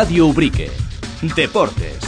Radio Ubrique. Deportes.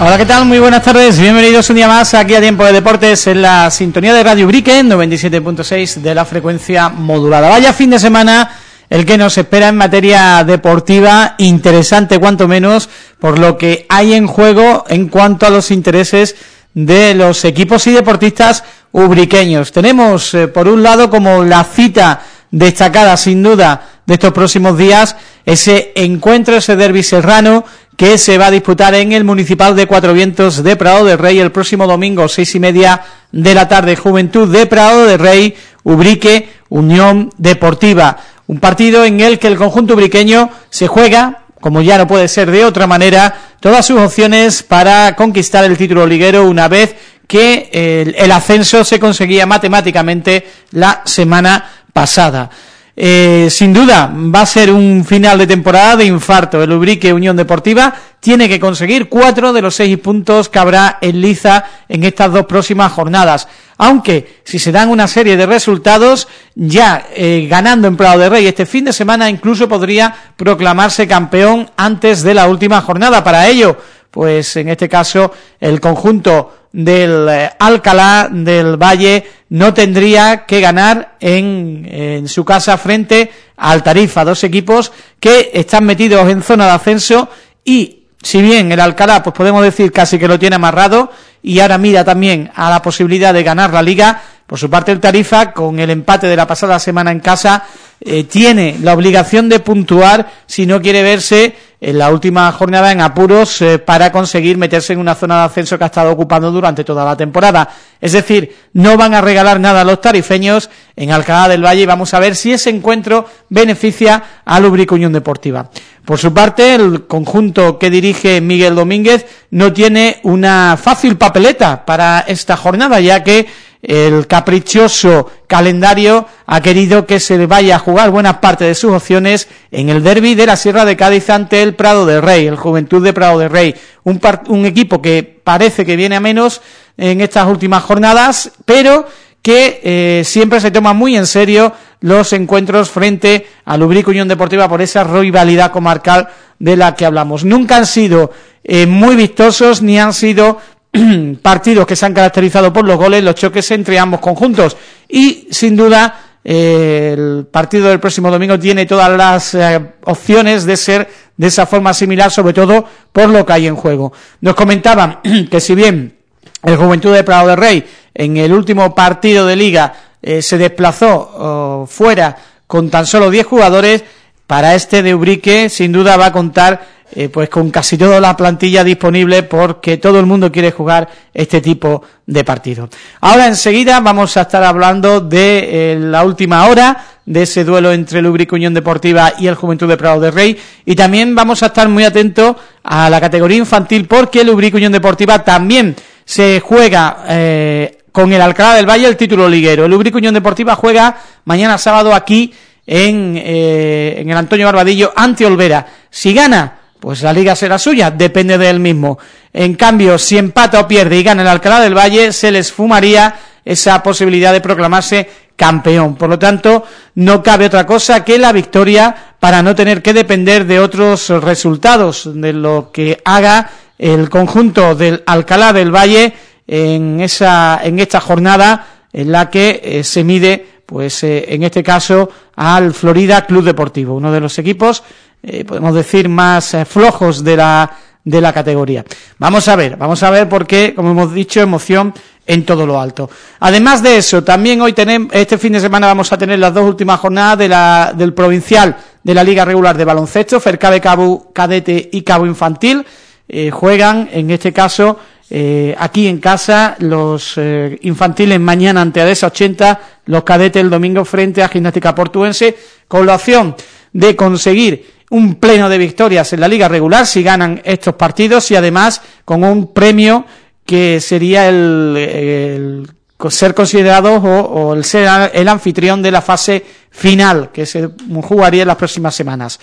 Hola, ¿qué tal? Muy buenas tardes, bienvenidos un día más aquí a Tiempo de Deportes en la sintonía de Radio Ubrique, 97.6 de la frecuencia modulada. Vaya fin de semana el que nos espera en materia deportiva, interesante cuanto menos, por lo que hay en juego en cuanto a los intereses de los equipos y deportistas ubriqueños. Tenemos, eh, por un lado, como la cita destacada, sin duda, de estos próximos días, ese encuentro, ese derbi serrano, que se va a disputar en el Municipal de Cuatro Vientos de Prado de Rey el próximo domingo, seis y media de la tarde. Juventud de Prado de Rey, Ubrique, Unión Deportiva. Un partido en el que el conjunto ubriqueño se juega, como ya no puede ser de otra manera, todas sus opciones para conquistar el título liguero una vez que el, el ascenso se conseguía matemáticamente la semana pasada. Eh, sin duda va a ser un final de temporada de infarto. El Ubrique Unión Deportiva tiene que conseguir cuatro de los seis puntos que habrá en Liza en estas dos próximas jornadas. Aunque, si se dan una serie de resultados, ya eh, ganando en Prado de Rey este fin de semana, incluso podría proclamarse campeón antes de la última jornada. Para ello, pues en este caso, el conjunto del eh, Alcalá del Valle no tendría que ganar en, en, su casa frente al Tarifa, dos equipos que están metidos en zona de ascenso y si bien el Alcalá pues podemos decir casi que lo tiene amarrado y ahora mira también a la posibilidad de ganar la Liga, por su parte el Tarifa con el empate de la pasada semana en casa eh, tiene la obligación de puntuar si no quiere verse en la última jornada en apuros eh, para conseguir meterse en una zona de ascenso que ha estado ocupando durante toda la temporada. Es decir, no van a regalar nada a los tarifeños en Alcalá del Valle y vamos a ver si ese encuentro beneficia a Lubric Unión Deportiva. Por su parte, el conjunto que dirige Miguel Domínguez no tiene una fácil papeleta para esta jornada, ya que el caprichoso calendario ha querido que se vaya a jugar buena parte de sus opciones en el derby de la Sierra de Cádiz ante el Prado del Rey, el Juventud de Prado del Rey. Un, un equipo que parece que viene a menos en estas últimas jornadas, pero que eh, siempre se toma muy en serio los encuentros frente al Ubrico Unión Deportiva por esa rivalidad comarcal de la que hablamos. Nunca han sido eh, muy vistosos ni han sido partidos que se han caracterizado por los goles, los choques entre ambos conjuntos y sin duda eh, el partido del próximo domingo tiene todas las eh, opciones de ser de esa forma similar, sobre todo por lo que hay en juego. Nos comentaban que si bien el Juventud de Prado de Rey en el último partido de Liga eh, se desplazó oh, fuera con tan solo 10 jugadores, para este de Ubrique sin duda va a contar eh, pues con casi toda la plantilla disponible porque todo el mundo quiere jugar este tipo de partido. Ahora enseguida vamos a estar hablando de eh, la última hora de ese duelo entre el Ubrique Unión Deportiva y el Juventud de Prado de Rey y también vamos a estar muy atentos a la categoría infantil porque el Ubrique Unión Deportiva también se juega eh, con el Alcalá del Valle el título liguero. El Ubrique Unión Deportiva juega mañana sábado aquí en, eh, en el Antonio Barbadillo ante Olvera. Si gana, pues la liga será suya, depende de él mismo. En cambio, si empata o pierde y gana el Alcalá del Valle, se les fumaría esa posibilidad de proclamarse campeón. Por lo tanto, no cabe otra cosa que la victoria para no tener que depender de otros resultados, de lo que haga el conjunto del Alcalá del Valle en esa en esta jornada en la que eh, se mide pues eh, en este caso al Florida Club Deportivo, uno de los equipos eh, podemos decir más eh, flojos de la de la categoría. Vamos a ver, vamos a ver porque como hemos dicho, emoción en todo lo alto. Además de eso, también hoy tenemos este fin de semana vamos a tener las dos últimas jornadas de la del provincial de la Liga Regular de Baloncesto, Fercabe Cabo Cadete y Cabo Infantil eh, juegan en este caso eh, aquí en casa los eh, infantiles mañana ante ADESA 80, los cadetes el domingo frente a Gimnástica Portuense, con la opción de conseguir un pleno de victorias en la liga regular si ganan estos partidos y además con un premio que sería el, el ser considerado o, el ser el anfitrión de la fase final que se jugaría en las próximas semanas.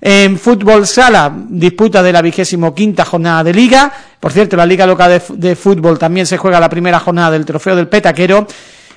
En fútbol sala, disputa de la vigésimo quinta jornada de Liga. Por cierto, la Liga Local de, Fútbol también se juega la primera jornada del Trofeo del Petaquero.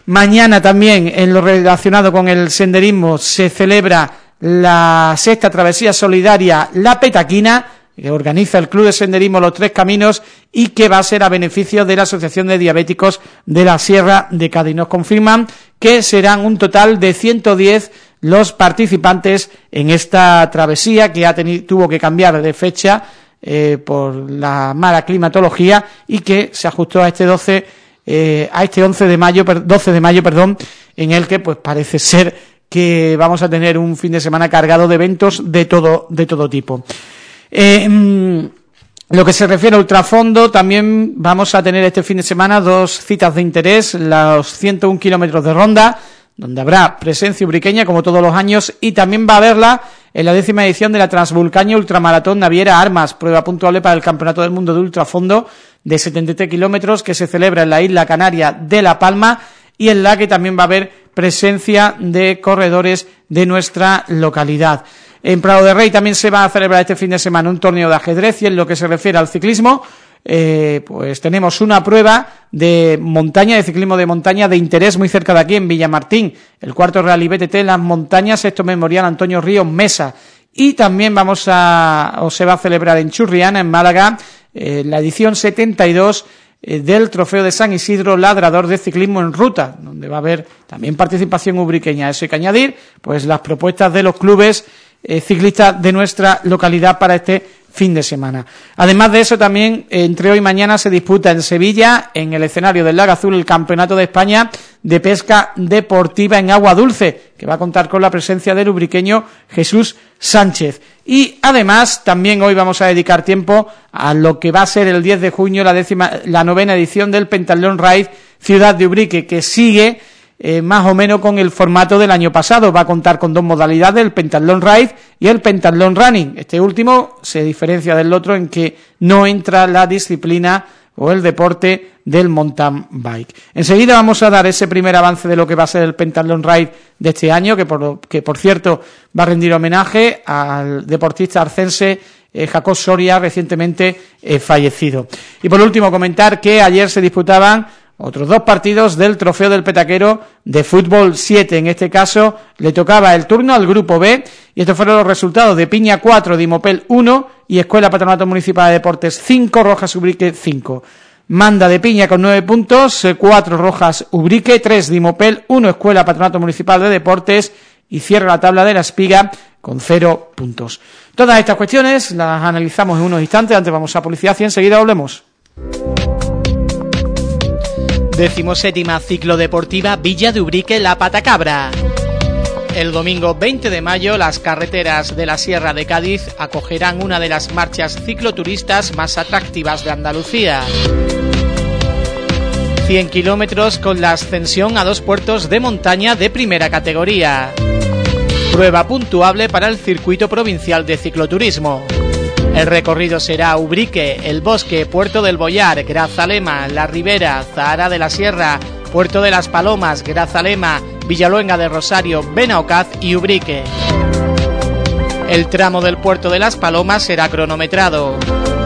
Mañana también, en lo relacionado con el senderismo, se celebra la sexta travesía solidaria La Petaquina, que organiza el Club de Senderismo Los Tres Caminos y que va a ser a beneficio de la Asociación de Diabéticos de la Sierra de Cádiz. Nos confirman que serán un total de 110 los participantes en esta travesía que ha tuvo que cambiar de fecha eh, por la mala climatología y que se ajustó a este 12 eh, a este 11 de mayo 12 de mayo perdón en el que pues parece ser que vamos a tener un fin de semana cargado de eventos de todo de todo tipo. Eh, mm, lo que se refiere a ultrafondo, también vamos a tener este fin de semana dos citas de interés, los 101 kilómetros de ronda, donde habrá presencia ubriqueña como todos los años y también va a haberla en la décima edición de la Transvulcaña Ultramaratón Naviera Armas, prueba puntual para el Campeonato del Mundo de Ultrafondo de 73 kilómetros que se celebra en la isla canaria de La Palma y en la que también va a haber presencia de corredores de nuestra localidad. En Prado de Rey también se va a celebrar este fin de semana un torneo de ajedrez y en lo que se refiere al ciclismo eh, pues tenemos una prueba de montaña, de ciclismo de montaña de interés muy cerca de aquí en Villamartín, el cuarto Rally BTT en las montañas, esto memorial Antonio Ríos Mesa. Y también vamos a, o se va a celebrar en Churriana, en Málaga, eh, la edición 72 eh, del Trofeo de San Isidro Ladrador de Ciclismo en Ruta, donde va a haber también participación ubriqueña. Eso hay que añadir, pues las propuestas de los clubes ciclistas de nuestra localidad para este fin de semana. Además de eso, también entre hoy y mañana se disputa en Sevilla, en el escenario del Lago Azul, el Campeonato de España de Pesca Deportiva en Agua Dulce, que va a contar con la presencia del ubriqueño Jesús Sánchez. Y además, también hoy vamos a dedicar tiempo a lo que va a ser el 10 de junio la, décima, la novena edición del Pentalón Ride Ciudad de Ubrique, que sigue eh, más o menos con el formato del año pasado. Va a contar con dos modalidades, el Pentathlon Ride y el Pentathlon Running. Este último se diferencia del otro en que no entra la disciplina o el deporte del mountain bike. Enseguida vamos a dar ese primer avance de lo que va a ser el Pentathlon Ride de este año, que por, que por cierto va a rendir homenaje al deportista arcense eh, Jacob Soria, recientemente eh, fallecido. Y por último comentar que ayer se disputaban otros dos partidos del Trofeo del Petaquero de Fútbol 7. En este caso le tocaba el turno al Grupo B y estos fueron los resultados de Piña 4, Dimopel 1 y Escuela Patronato Municipal de Deportes 5, Rojas Ubrique 5. Manda de Piña con 9 puntos, 4 Rojas Ubrique, 3 Dimopel, 1 Escuela Patronato Municipal de Deportes y cierra la tabla de la espiga con 0 puntos. Todas estas cuestiones las analizamos en unos instantes, antes vamos a Policía y enseguida volvemos. Decimoséptima ciclodeportiva Villa de Ubrique La Patacabra. El domingo 20 de mayo las carreteras de la Sierra de Cádiz acogerán una de las marchas cicloturistas más atractivas de Andalucía. 100 kilómetros con la ascensión a dos puertos de montaña de primera categoría. Prueba puntuable para el circuito provincial de cicloturismo. El recorrido será Ubrique, El Bosque, Puerto del Boyar, Grazalema, La Ribera, Zahara de la Sierra, Puerto de las Palomas, Grazalema, Villaluenga de Rosario, Benaocaz y Ubrique. El tramo del Puerto de las Palomas será cronometrado.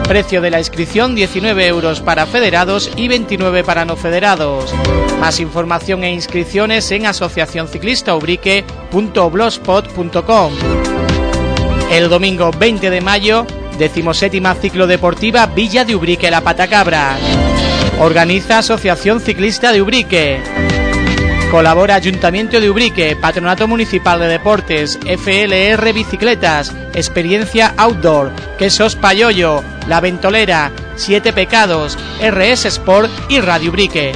Precio de la inscripción 19 euros para federados y 29 para no federados. Más información e inscripciones en asociacionciclistaubrique.blogspot.com. El domingo 20 de mayo decimoséptima ciclodeportiva Villa de Ubrique La Patacabra. Organiza Asociación Ciclista de Ubrique. Colabora Ayuntamiento de Ubrique, Patronato Municipal de Deportes, FLR Bicicletas, Experiencia Outdoor, Quesos Payoyo, La Ventolera, Siete Pecados, RS Sport y Radio Ubrique.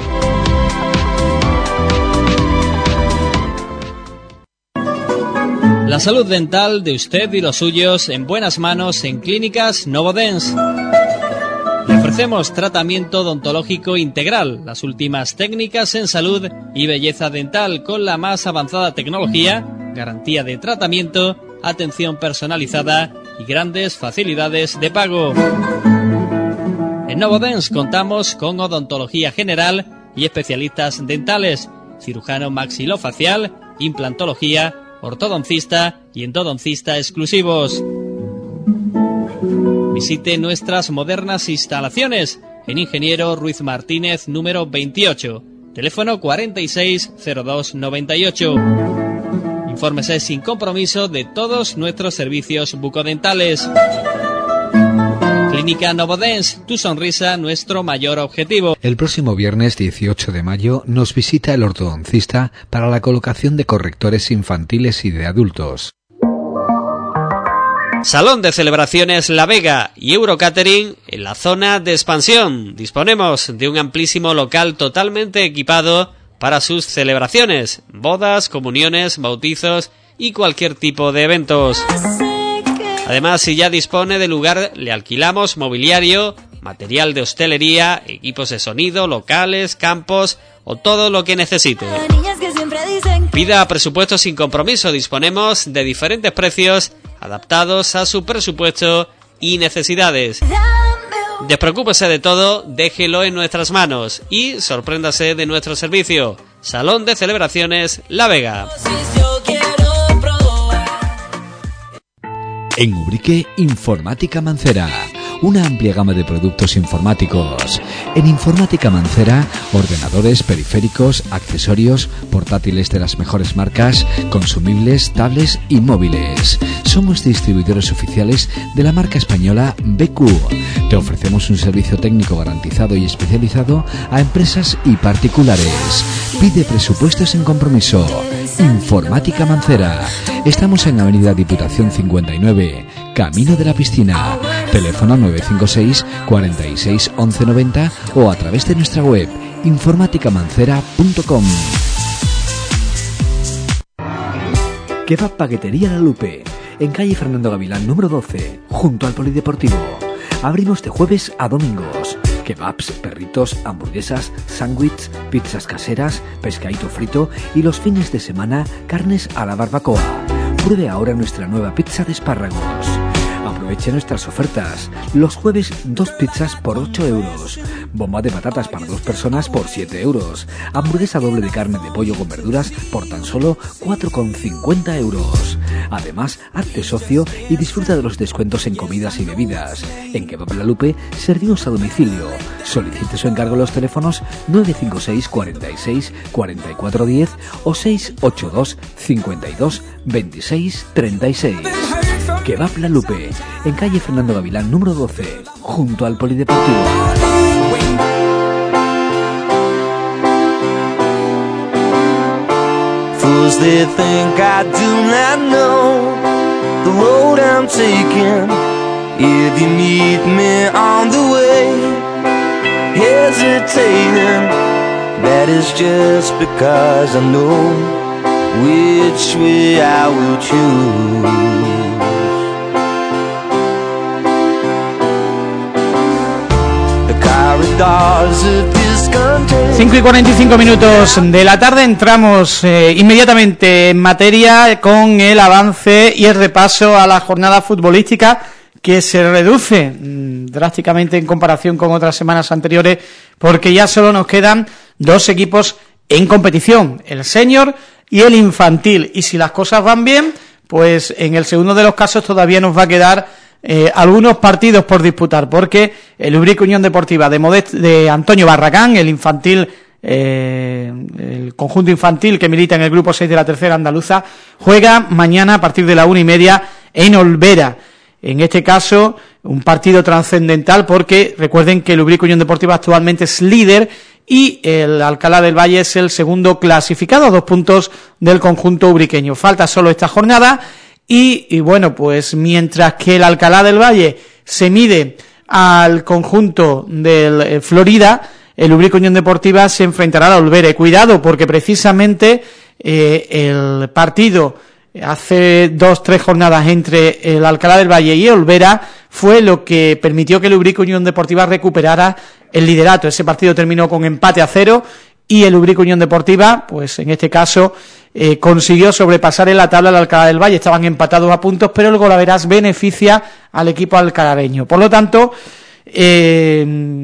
La salud dental de usted y los suyos en buenas manos en Clínicas Novodens. Le ofrecemos tratamiento odontológico integral, las últimas técnicas en salud y belleza dental con la más avanzada tecnología, garantía de tratamiento, atención personalizada y grandes facilidades de pago. En Novodens contamos con odontología general y especialistas dentales, cirujano maxilofacial, implantología, ortodoncista y endodoncista exclusivos. Visite nuestras modernas instalaciones en Ingeniero Ruiz Martínez número 28, teléfono 460298. Infórmese sin compromiso de todos nuestros servicios bucodentales. Clínica Novodens, tu sonrisa, nuestro mayor objetivo. El próximo viernes 18 de mayo nos visita el ortodoncista para la colocación de correctores infantiles y de adultos. Salón de celebraciones La Vega y Eurocatering en la zona de expansión. Disponemos de un amplísimo local totalmente equipado para sus celebraciones, bodas, comuniones, bautizos y cualquier tipo de eventos. Además, si ya dispone de lugar, le alquilamos mobiliario, material de hostelería, equipos de sonido, locales, campos o todo lo que necesite. Pida presupuesto sin compromiso. Disponemos de diferentes precios adaptados a su presupuesto y necesidades. Despreocúpese de todo, déjelo en nuestras manos y sorpréndase de nuestro servicio. Salón de Celebraciones La Vega. En Ubrique, Informática Mancera. Una amplia gama de productos informáticos. En Informática Mancera, ordenadores, periféricos, accesorios, portátiles de las mejores marcas, consumibles, tablets y móviles. Somos distribuidores oficiales de la marca española BQ. Te ofrecemos un servicio técnico garantizado y especializado a empresas y particulares. Pide presupuestos sin compromiso. Informática Mancera. Estamos en Avenida Diputación 59, Camino de la Piscina. Teléfono 956 46 11 90 o a través de nuestra web informáticamancera.com. Kebab Paquetería La Lupe, en calle Fernando Gavilán número 12, junto al Polideportivo. Abrimos de jueves a domingos. Kebabs, perritos, hamburguesas, sándwiches, pizzas caseras, pescadito frito y los fines de semana carnes a la barbacoa. Pruebe ahora nuestra nueva pizza de espárragos. Aproveche nuestras ofertas. Los jueves, dos pizzas por 8 euros. Bomba de patatas para dos personas por 7 euros. Hamburguesa doble de carne de pollo con verduras por tan solo 4,50 euros. Además, hazte socio y disfruta de los descuentos en comidas y bebidas. En Kebab La Lupe servimos a domicilio. Solicite su encargo en los teléfonos 956 46 44 10 o 682 52 26 36. Kebab La Lupe, en calle Fernando Gavilán número 12, junto al Polideportivo. Fools they think I do not know the road I'm taking. If you meet me on the way, hesitating, that is just because I know which way I will choose. 5 y 45 minutos de la tarde entramos eh, inmediatamente en materia con el avance y el repaso a la jornada futbolística que se reduce mm, drásticamente en comparación con otras semanas anteriores porque ya solo nos quedan dos equipos en competición, el senior y el infantil. Y si las cosas van bien, pues en el segundo de los casos todavía nos va a quedar eh, algunos partidos por disputar, porque el Ubrique Unión Deportiva de, de Antonio Barracán, el infantil, eh, el conjunto infantil que milita en el grupo 6 de la tercera andaluza, juega mañana a partir de la una y media en Olvera. En este caso, un partido trascendental porque recuerden que el Ubrique Unión Deportiva actualmente es líder y el Alcalá del Valle es el segundo clasificado, dos puntos del conjunto ubriqueño. Falta solo esta jornada y, bueno, pues mientras que el Alcalá del Valle se mide al conjunto del eh, Florida, el Ubrico Unión Deportiva se enfrentará a Olvera. cuidado, porque precisamente eh, el partido hace dos, tres jornadas entre el Alcalá del Valle y Olvera fue lo que permitió que el Ubrico Unión Deportiva recuperara el liderato. Ese partido terminó con empate a cero y el Ubrico Unión Deportiva, pues en este caso eh, consiguió sobrepasar en la tabla al Alcalá del Valle, estaban empatados a puntos, pero el golaveras beneficia al equipo alcalareño. Por lo tanto, eh,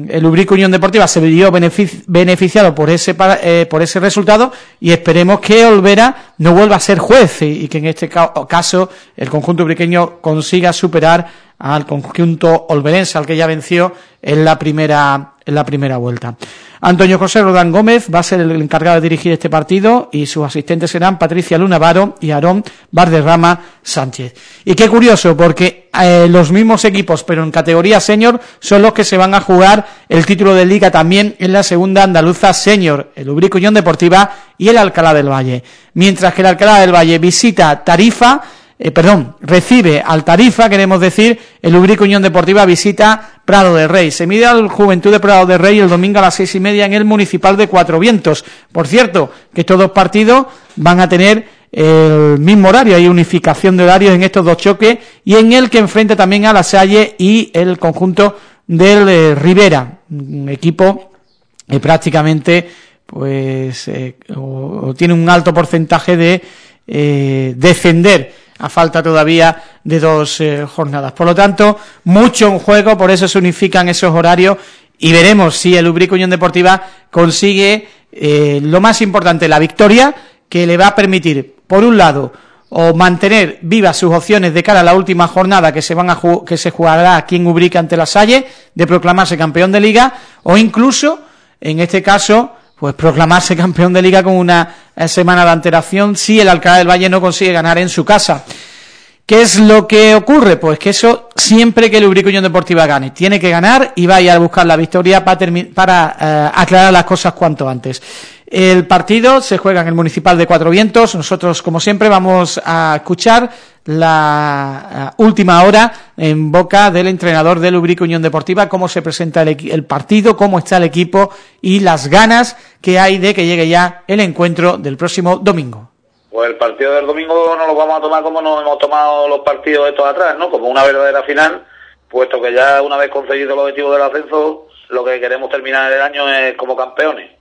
el Ubrico Unión Deportiva se vio beneficiado por ese eh, por ese resultado y esperemos que Olvera no vuelva a ser juez y, que en este caso el conjunto ubriqueño consiga superar al conjunto olverense al que ya venció en la primera en la primera vuelta. Antonio José Rodán Gómez va a ser el encargado de dirigir este partido y sus asistentes serán Patricia Luna Varo y Aarón Barderrama Sánchez. Y qué curioso, porque eh, los mismos equipos, pero en categoría senior, son los que se van a jugar el título de Liga también en la segunda andaluza senior, el Ubrico Unión Deportiva y el Alcalá del Valle. Mientras que el Alcalá del Valle visita Tarifa eh, perdón, recibe al Tarifa, queremos decir, el Ubrico Unión Deportiva visita Prado de Rey. Se mide al Juventud de Prado de Rey el domingo a las seis y media en el Municipal de Cuatro Vientos. Por cierto, que estos dos partidos van a tener el mismo horario, hay unificación de horarios en estos dos choques y en el que enfrenta también a La Salle y el conjunto del eh, Rivera, un equipo eh, prácticamente pues tiene un alto porcentaje de defender a falta todavía de dos eh, jornadas. Por lo tanto, mucho en juego, por eso se unifican esos horarios y veremos si el Ubrico Unión Deportiva consigue eh, lo más importante, la victoria, que le va a permitir, por un lado, o mantener vivas sus opciones de cara a la última jornada que se van a que se jugará aquí en Ubrica ante la Salle, de proclamarse campeón de Liga, o incluso, en este caso, pues proclamarse campeón de Liga con una eh, semana de antelación si el Alcalá del Valle no consigue ganar en su casa. ¿Qué es lo que ocurre? Pues que eso siempre que el Ubrico Unión Deportiva gane, tiene que ganar y vaya a buscar la victoria para, para eh, aclarar las cosas cuanto antes. El partido se juega en el Municipal de Cuatro Vientos. Nosotros, como siempre, vamos a escuchar la eh, última hora en boca del entrenador del Ubrico Unión Deportiva, cómo se presenta el, partido, cómo está el equipo y las ganas que hay de que llegue ya el encuentro del próximo domingo. Pues el partido del domingo no lo vamos a tomar como nos hemos tomado los partidos estos atrás, ¿no? Como una verdadera final, puesto que ya una vez conseguido el objetivo del ascenso, lo que queremos terminar el año es como campeones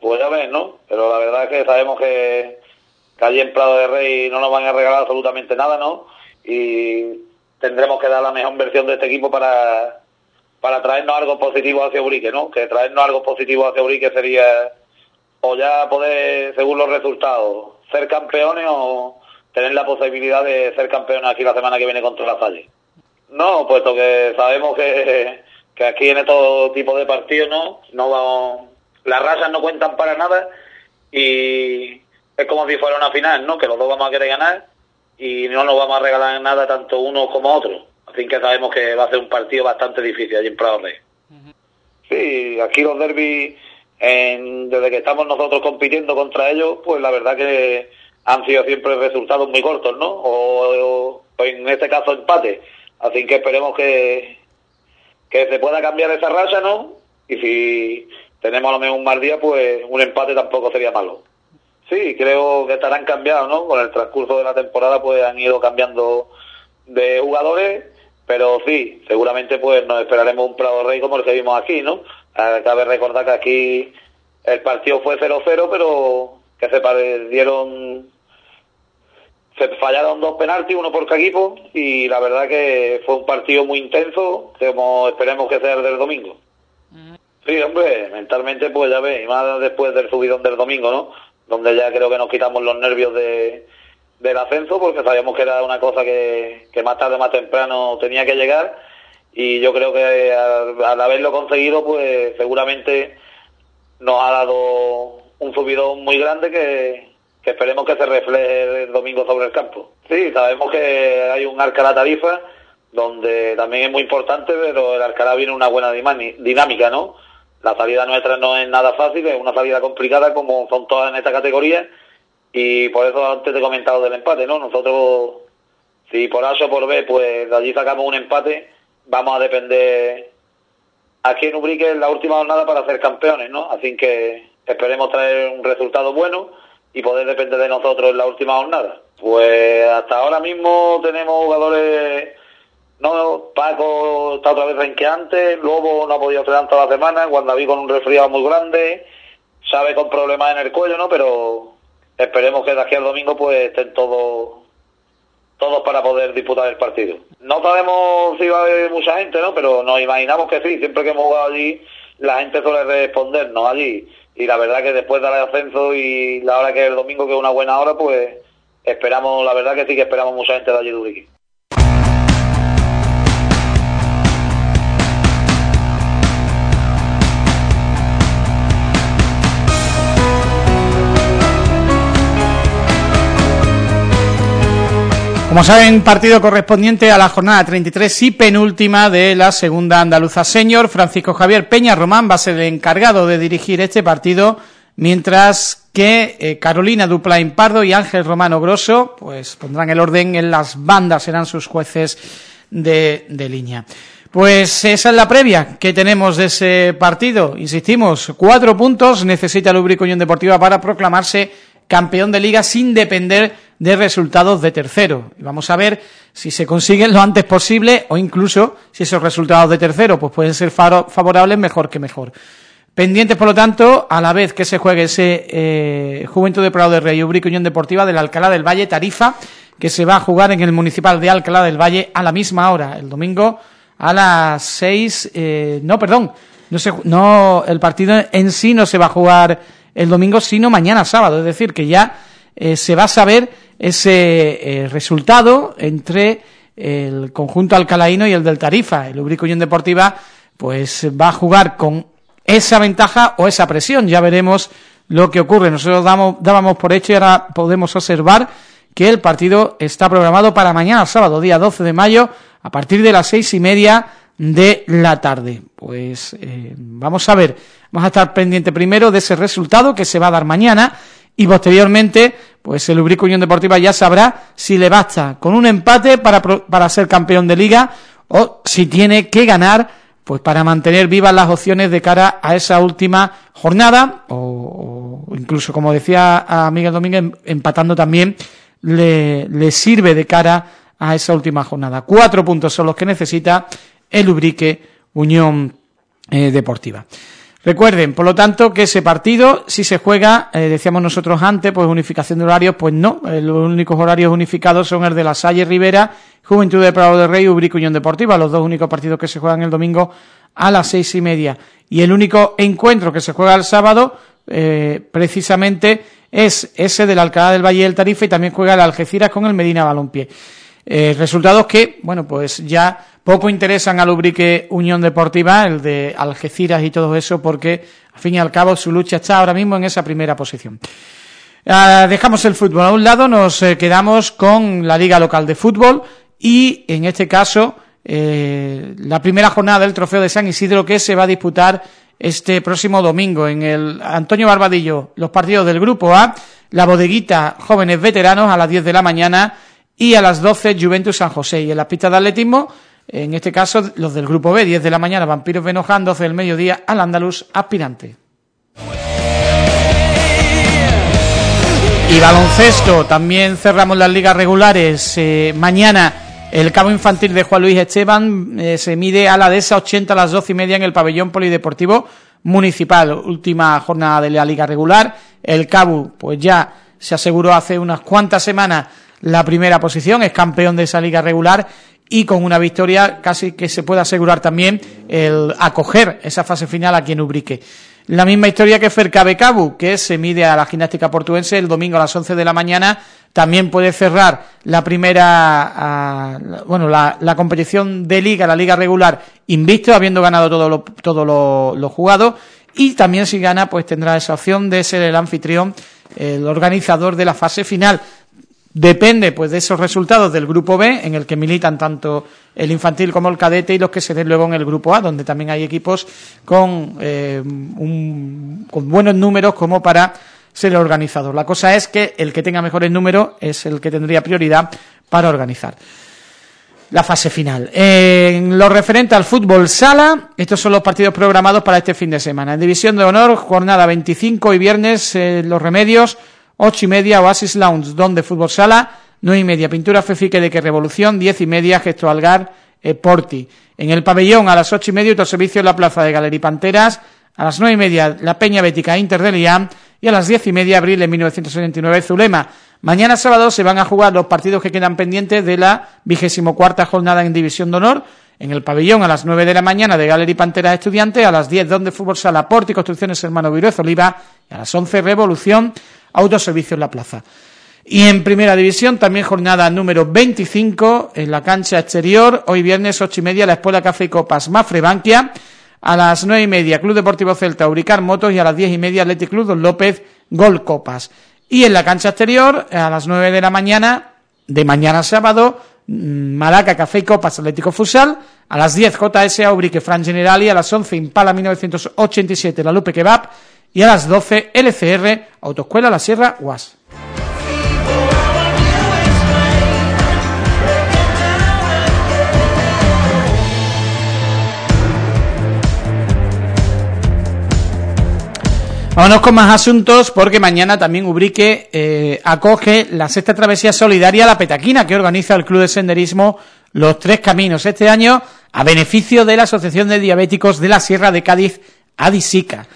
pues ya ves, ¿no? Pero la verdad es que sabemos que, allí en Prado de Rey no nos van a regalar absolutamente nada, ¿no? Y tendremos que dar la mejor versión de este equipo para, para traernos algo positivo hacia Urique, ¿no? Que traernos algo positivo hacia Urique sería o ya poder, según los resultados, ser campeones o tener la posibilidad de ser campeones aquí la semana que viene contra la Salle. No, puesto que sabemos que, que aquí en estos tipos de partidos no, no vamos las razas no cuentan para nada y es como si fuera una final, ¿no? Que los dos vamos a querer ganar y no nos vamos a regalar nada tanto uno como otro. Así que sabemos que va a ser un partido bastante difícil allí en Prado Rey. Sí, aquí los derbis, desde que estamos nosotros compitiendo contra ellos, pues la verdad que han sido siempre resultados muy cortos, ¿no? O, en este caso empate. Así que esperemos que, que se pueda cambiar esa racha, ¿no? Y si tenemos a lo mejor un mal día, pues un empate tampoco sería malo. Sí, creo que estarán cambiados, ¿no? Con el transcurso de la temporada, pues han ido cambiando de jugadores, pero sí, seguramente pues nos esperaremos un Prado Rey como el que vimos aquí, ¿no? Cabe recordar que aquí el partido fue 0-0, pero que se perdieron, se fallaron dos penaltis, uno por cada equipo, y la verdad que fue un partido muy intenso, como esperemos que sea el del domingo. Sí, hombre, mentalmente pues ya ves, y más después del subidón del domingo, ¿no? Donde ya creo que nos quitamos los nervios de, del ascenso porque sabíamos que era una cosa que, que más tarde más temprano tenía que llegar y yo creo que al, haberlo conseguido pues seguramente nos ha dado un subidón muy grande que, que esperemos que se refleje el domingo sobre el campo. Sí, sabemos que hay un Alcalá Tarifa donde también es muy importante, pero el Alcalá viene una buena dinámica, ¿no? La salida nuestra no es nada fácil, es una salida complicada como son todas en esta categoría y por eso antes te he comentado del empate, ¿no? Nosotros, si por A o por B, pues de allí sacamos un empate, vamos a depender aquí en Ubrique en la última jornada para ser campeones, ¿no? Así que esperemos traer un resultado bueno y poder depender de nosotros en la última jornada. Pues hasta ahora mismo tenemos jugadores no, Paco está otra vez antes, Lobo no ha podido entrenar toda la semana, cuando vi con un resfriado muy grande, sabe con problemas en el cuello, ¿no? Pero esperemos que de aquí al domingo pues estén todos todos para poder disputar el partido. No sabemos si va a haber mucha gente, ¿no? Pero nos imaginamos que sí, siempre que hemos jugado allí, la gente suele respondernos allí. Y la verdad que después del ascenso y la hora que es el domingo, que es una buena hora, pues esperamos, la verdad que sí que esperamos mucha gente de allí de Como saben, partido correspondiente a la jornada 33 y penúltima de la segunda andaluza señor. Francisco Javier Peña Román va a ser el encargado de dirigir este partido, mientras que eh, Carolina Duplain Pardo y Ángel Romano Grosso pues pondrán el orden en las bandas, serán sus jueces de, de línea. Pues esa es la previa que tenemos de ese partido. Insistimos, cuatro puntos necesita el Ubrico Unión Deportiva para proclamarse campeón de liga sin depender de resultados de tercero. Y vamos a ver si se consiguen lo antes posible o incluso si esos resultados de tercero pues pueden ser favorables, mejor que mejor. Pendientes, por lo tanto, a la vez que se juegue ese eh, Juventud de Prado de Rey Ubrico Unión Deportiva del Alcalá del Valle Tarifa, que se va a jugar en el Municipal de Alcalá del Valle a la misma hora, el domingo a las seis, eh, no, perdón, no, se, no el partido en sí no se va a jugar el domingo, sino mañana sábado. Es decir, que ya eh, se va a saber ese eh, resultado entre el conjunto alcalaíno y el del Tarifa. El Ubrico Unión Deportiva pues va a jugar con esa ventaja o esa presión. Ya veremos lo que ocurre. Nosotros damos, dábamos por hecho y ahora podemos observar que el partido está programado para mañana sábado, día 12 de mayo, a partir de las seis y media de la tarde. Pues eh, vamos a ver, vamos a estar pendiente primero de ese resultado que se va a dar mañana y posteriormente pues el Ubrico Unión Deportiva ya sabrá si le basta con un empate para, para ser campeón de liga o si tiene que ganar pues para mantener vivas las opciones de cara a esa última jornada o, incluso como decía a Miguel Domínguez empatando también le, le sirve de cara a esa última jornada. Cuatro puntos son los que necesita el Ubrique Unión eh, Deportiva. Recuerden, por lo tanto, que ese partido, si se juega, eh, decíamos nosotros antes, pues unificación de horarios, pues no, eh, los únicos horarios unificados son el de la Salle Rivera, Juventud de Prado de Rey, Ubrique Unión Deportiva, los dos únicos partidos que se juegan el domingo a las seis y media. Y el único encuentro que se juega el sábado, precisamente, es ese del Alcalá del Valle del Tarifa y también juega el Algeciras con el Medina Balompié. resultados que, bueno, pues ya poco interesan al Ubrique Unión Deportiva, el de Algeciras y todo eso, porque al fin y al cabo su lucha está ahora mismo en esa primera posición. Ah, dejamos el fútbol a un lado, nos eh, quedamos con la Liga Local de Fútbol y en este caso eh, la primera jornada del Trofeo de San Isidro que se va a disputar este próximo domingo en el Antonio Barbadillo, los partidos del Grupo A, la bodeguita Jóvenes Veteranos a las 10 de la mañana y a las 12 Juventus San José y en las pistas de atletismo en este caso, los del grupo B, 10 de la mañana, Vampiros Benoján, 12 del mediodía, al Andaluz Aspirante. Y baloncesto, también cerramos las ligas regulares. Eh, mañana el cabo infantil de Juan Luis Esteban eh, se mide a la DESA 80 a las 12 y media en el pabellón polideportivo municipal. Última jornada de la liga regular. El cabo pues ya se aseguró hace unas cuantas semanas la primera posición, es campeón de esa liga regular y con una victoria casi que se puede asegurar también el acoger esa fase final aquí en Ubrique. La misma historia que Fercabe Cabu, que se mide a la gimnástica portuense el domingo a las 11 de la mañana, también puede cerrar la primera, bueno, la, competición de liga, la liga regular, invicto, habiendo ganado todo lo, todo lo, y también si gana, pues tendrá esa opción de ser el anfitrión, el organizador de la fase final depende pues de esos resultados del grupo B en el que militan tanto el infantil como el cadete y los que se den luego en el grupo A donde también hay equipos con, eh, con buenos números como para ser organizador. La cosa es que el que tenga mejores números es el que tendría prioridad para organizar la fase final. En lo referente al fútbol sala, estos son los partidos programados para este fin de semana. En División de Honor, jornada 25 y viernes, eh, los remedios, ocho y media Oasis Lounge, donde fútbol sala, nueve y media Pintura Fefique de que Revolución, diez y media Gesto Algar eh, Porti. En el pabellón a las ocho y media otro servicio en la plaza de Galería Panteras, a las nueve y media la Peña Bética Inter de Liam. Y a las diez y media abril de 1979 Zulema. Mañana sábado se van a jugar los partidos que quedan pendientes de la vigésimo cuarta jornada en División de Honor, en el pabellón a las 9 de la mañana de Galería Pantera Estudiantes, a las 10 donde Fútbol Sala, Porte y Construcciones Hermano Viruez Oliva, y a las 11 Revolución, Autoservicio en la Plaza. Y en Primera División, también jornada número 25 en la cancha exterior, hoy viernes 8 y media, la Escuela Café y Copas Mafre Bankia, a las 9 y media Club Deportivo Celta Uricar Motos. Y a las 10 y media Atlético Club Don López Gol Copas. Y en la cancha exterior, a las 9 de la mañana, de mañana sábado, mm, Malaca Café y Copas Atlético Fusal, a las 10 JS Aubrique Fran Generali, a las 11 Impala 1987 La Lupe Kebab y a las 12 LCR Autoescuela La Sierra UAS. Vámonos con más asuntos porque mañana también Ubrique eh, acoge la sexta travesía solidaria La Petaquina que organiza el Club de Senderismo Los Tres Caminos este año a beneficio de la Asociación de Diabéticos de la Sierra de Cádiz, Adisica.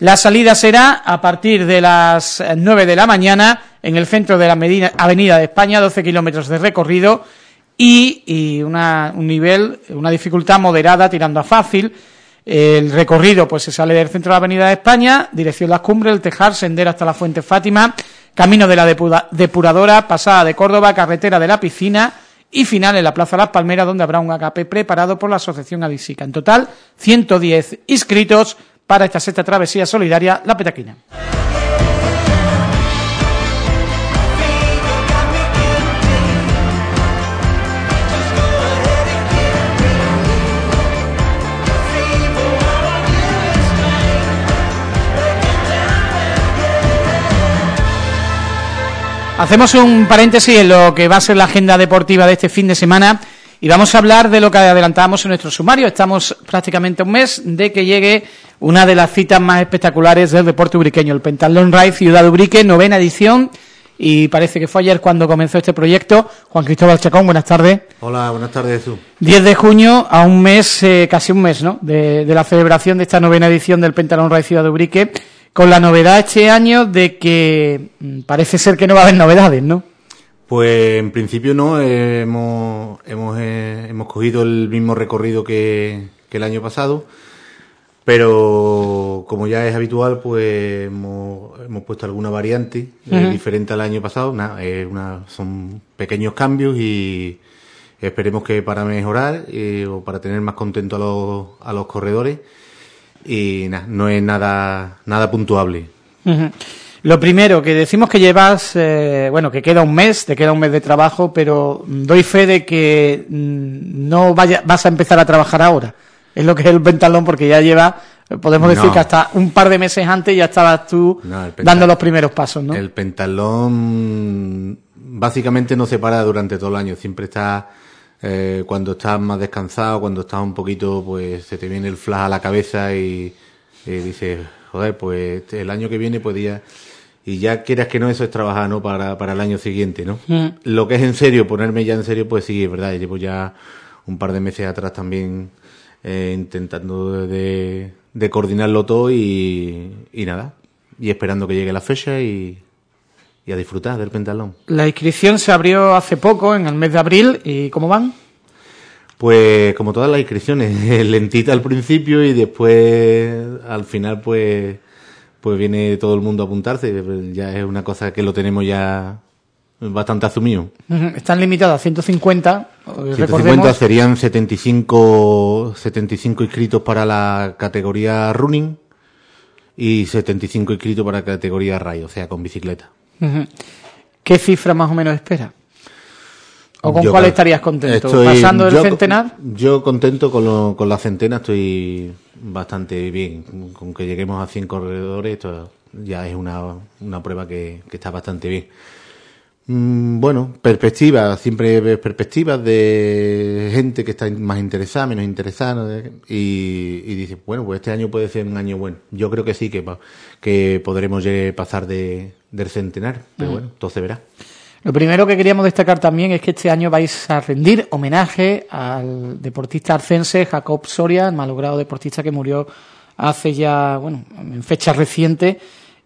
La salida será a partir de las 9 de la mañana en el centro de la Avenida de España, 12 kilómetros de recorrido y, y una, un nivel, una dificultad moderada tirando a fácil, el recorrido pues se sale del centro de la Avenida de España, dirección Las Cumbres, el Tejar, sendero hasta la Fuente Fátima, camino de la depuradora, pasada de Córdoba, carretera de la piscina y final en la Plaza Las Palmeras, donde habrá un AKP preparado por la Asociación Adisica. En total, 110 inscritos para esta sexta travesía solidaria La Petaquina. Hacemos un paréntesis en lo que va a ser la agenda deportiva de este fin de semana y vamos a hablar de lo que adelantábamos en nuestro sumario. Estamos prácticamente un mes de que llegue una de las citas más espectaculares del deporte ubriqueño, el Pentalón Ride Ciudad Ubrique, novena edición, y parece que fue ayer cuando comenzó este proyecto. Juan Cristóbal Chacón, buenas tardes. Hola, buenas tardes, Jesús. 10 de junio a un mes, eh, casi un mes, ¿no?, de, de, la celebración de esta novena edición del Pentalón Ride Ciudad Ubrique con la novedad este año de que mm, parece ser que no va a haber novedades, ¿no? Pues en principio no, hemos, hemos, eh, hemos cogido el mismo recorrido que, el año pasado, pero como ya es habitual, pues hemos, puesto alguna variante eh, diferente al año pasado. una, son pequeños cambios y esperemos que para mejorar eh, o para tener más contento a los, a los corredores y no es nada, nada puntuable. Lo primero, que decimos que llevas, eh, bueno, que queda un mes, te queda un mes de trabajo, pero doy fe de que mm, no vaya, vas a empezar a trabajar ahora. Es lo que es el pentalón, porque ya lleva, podemos decir que hasta un par de meses antes ya estabas tú dando los primeros pasos, ¿no? El pentalón básicamente no se para durante todo el año, siempre está eh, cuando estás más descansado, cuando estás un poquito, pues se te viene el flash a la cabeza y, dices, joder, pues el año que viene podía... Y ya quieras que no, eso es trabajar, ¿no? Para, para el año siguiente, ¿no? Mm. Lo que es en serio, ponerme ya en serio, pues sí, es verdad. Llevo ya un par de meses atrás también eh, intentando de, de, coordinarlo todo y, y nada. Y esperando que llegue la fecha y, y a disfrutar del pentalón. La inscripción se abrió hace poco, en el mes de abril, ¿y cómo van? Pues como todas las inscripciones, lentita al principio y después al final pues pues viene todo el mundo a apuntarse, ya es una cosa que lo tenemos ya bastante asumido. Están limitadas a 150. 150 serían 75, 75 inscritos para la categoría running y 75 inscritos para la categoría rayo, o sea, con bicicleta. ¿Qué cifra más o menos espera? ¿O con cuál estarías contento? ¿Pasando el centenar? Yo contento con, con la centena, estoy bastante bien. Con que lleguemos a 100 corredores, esto ya es una, una prueba que, está bastante bien. Mm, bueno, perspectivas, siempre ves perspectivas de gente que está más interesada, menos interesada, y, y dices, bueno, pues este año puede ser un año bueno. Yo creo que sí, que, que podremos pasar de, del centenar, pero bueno, todo se verá. Lo primero que queríamos destacar también es que este año vais a rendir homenaje al deportista arcense Jacob Soria, el malogrado deportista que murió hace ya, bueno, en fecha reciente,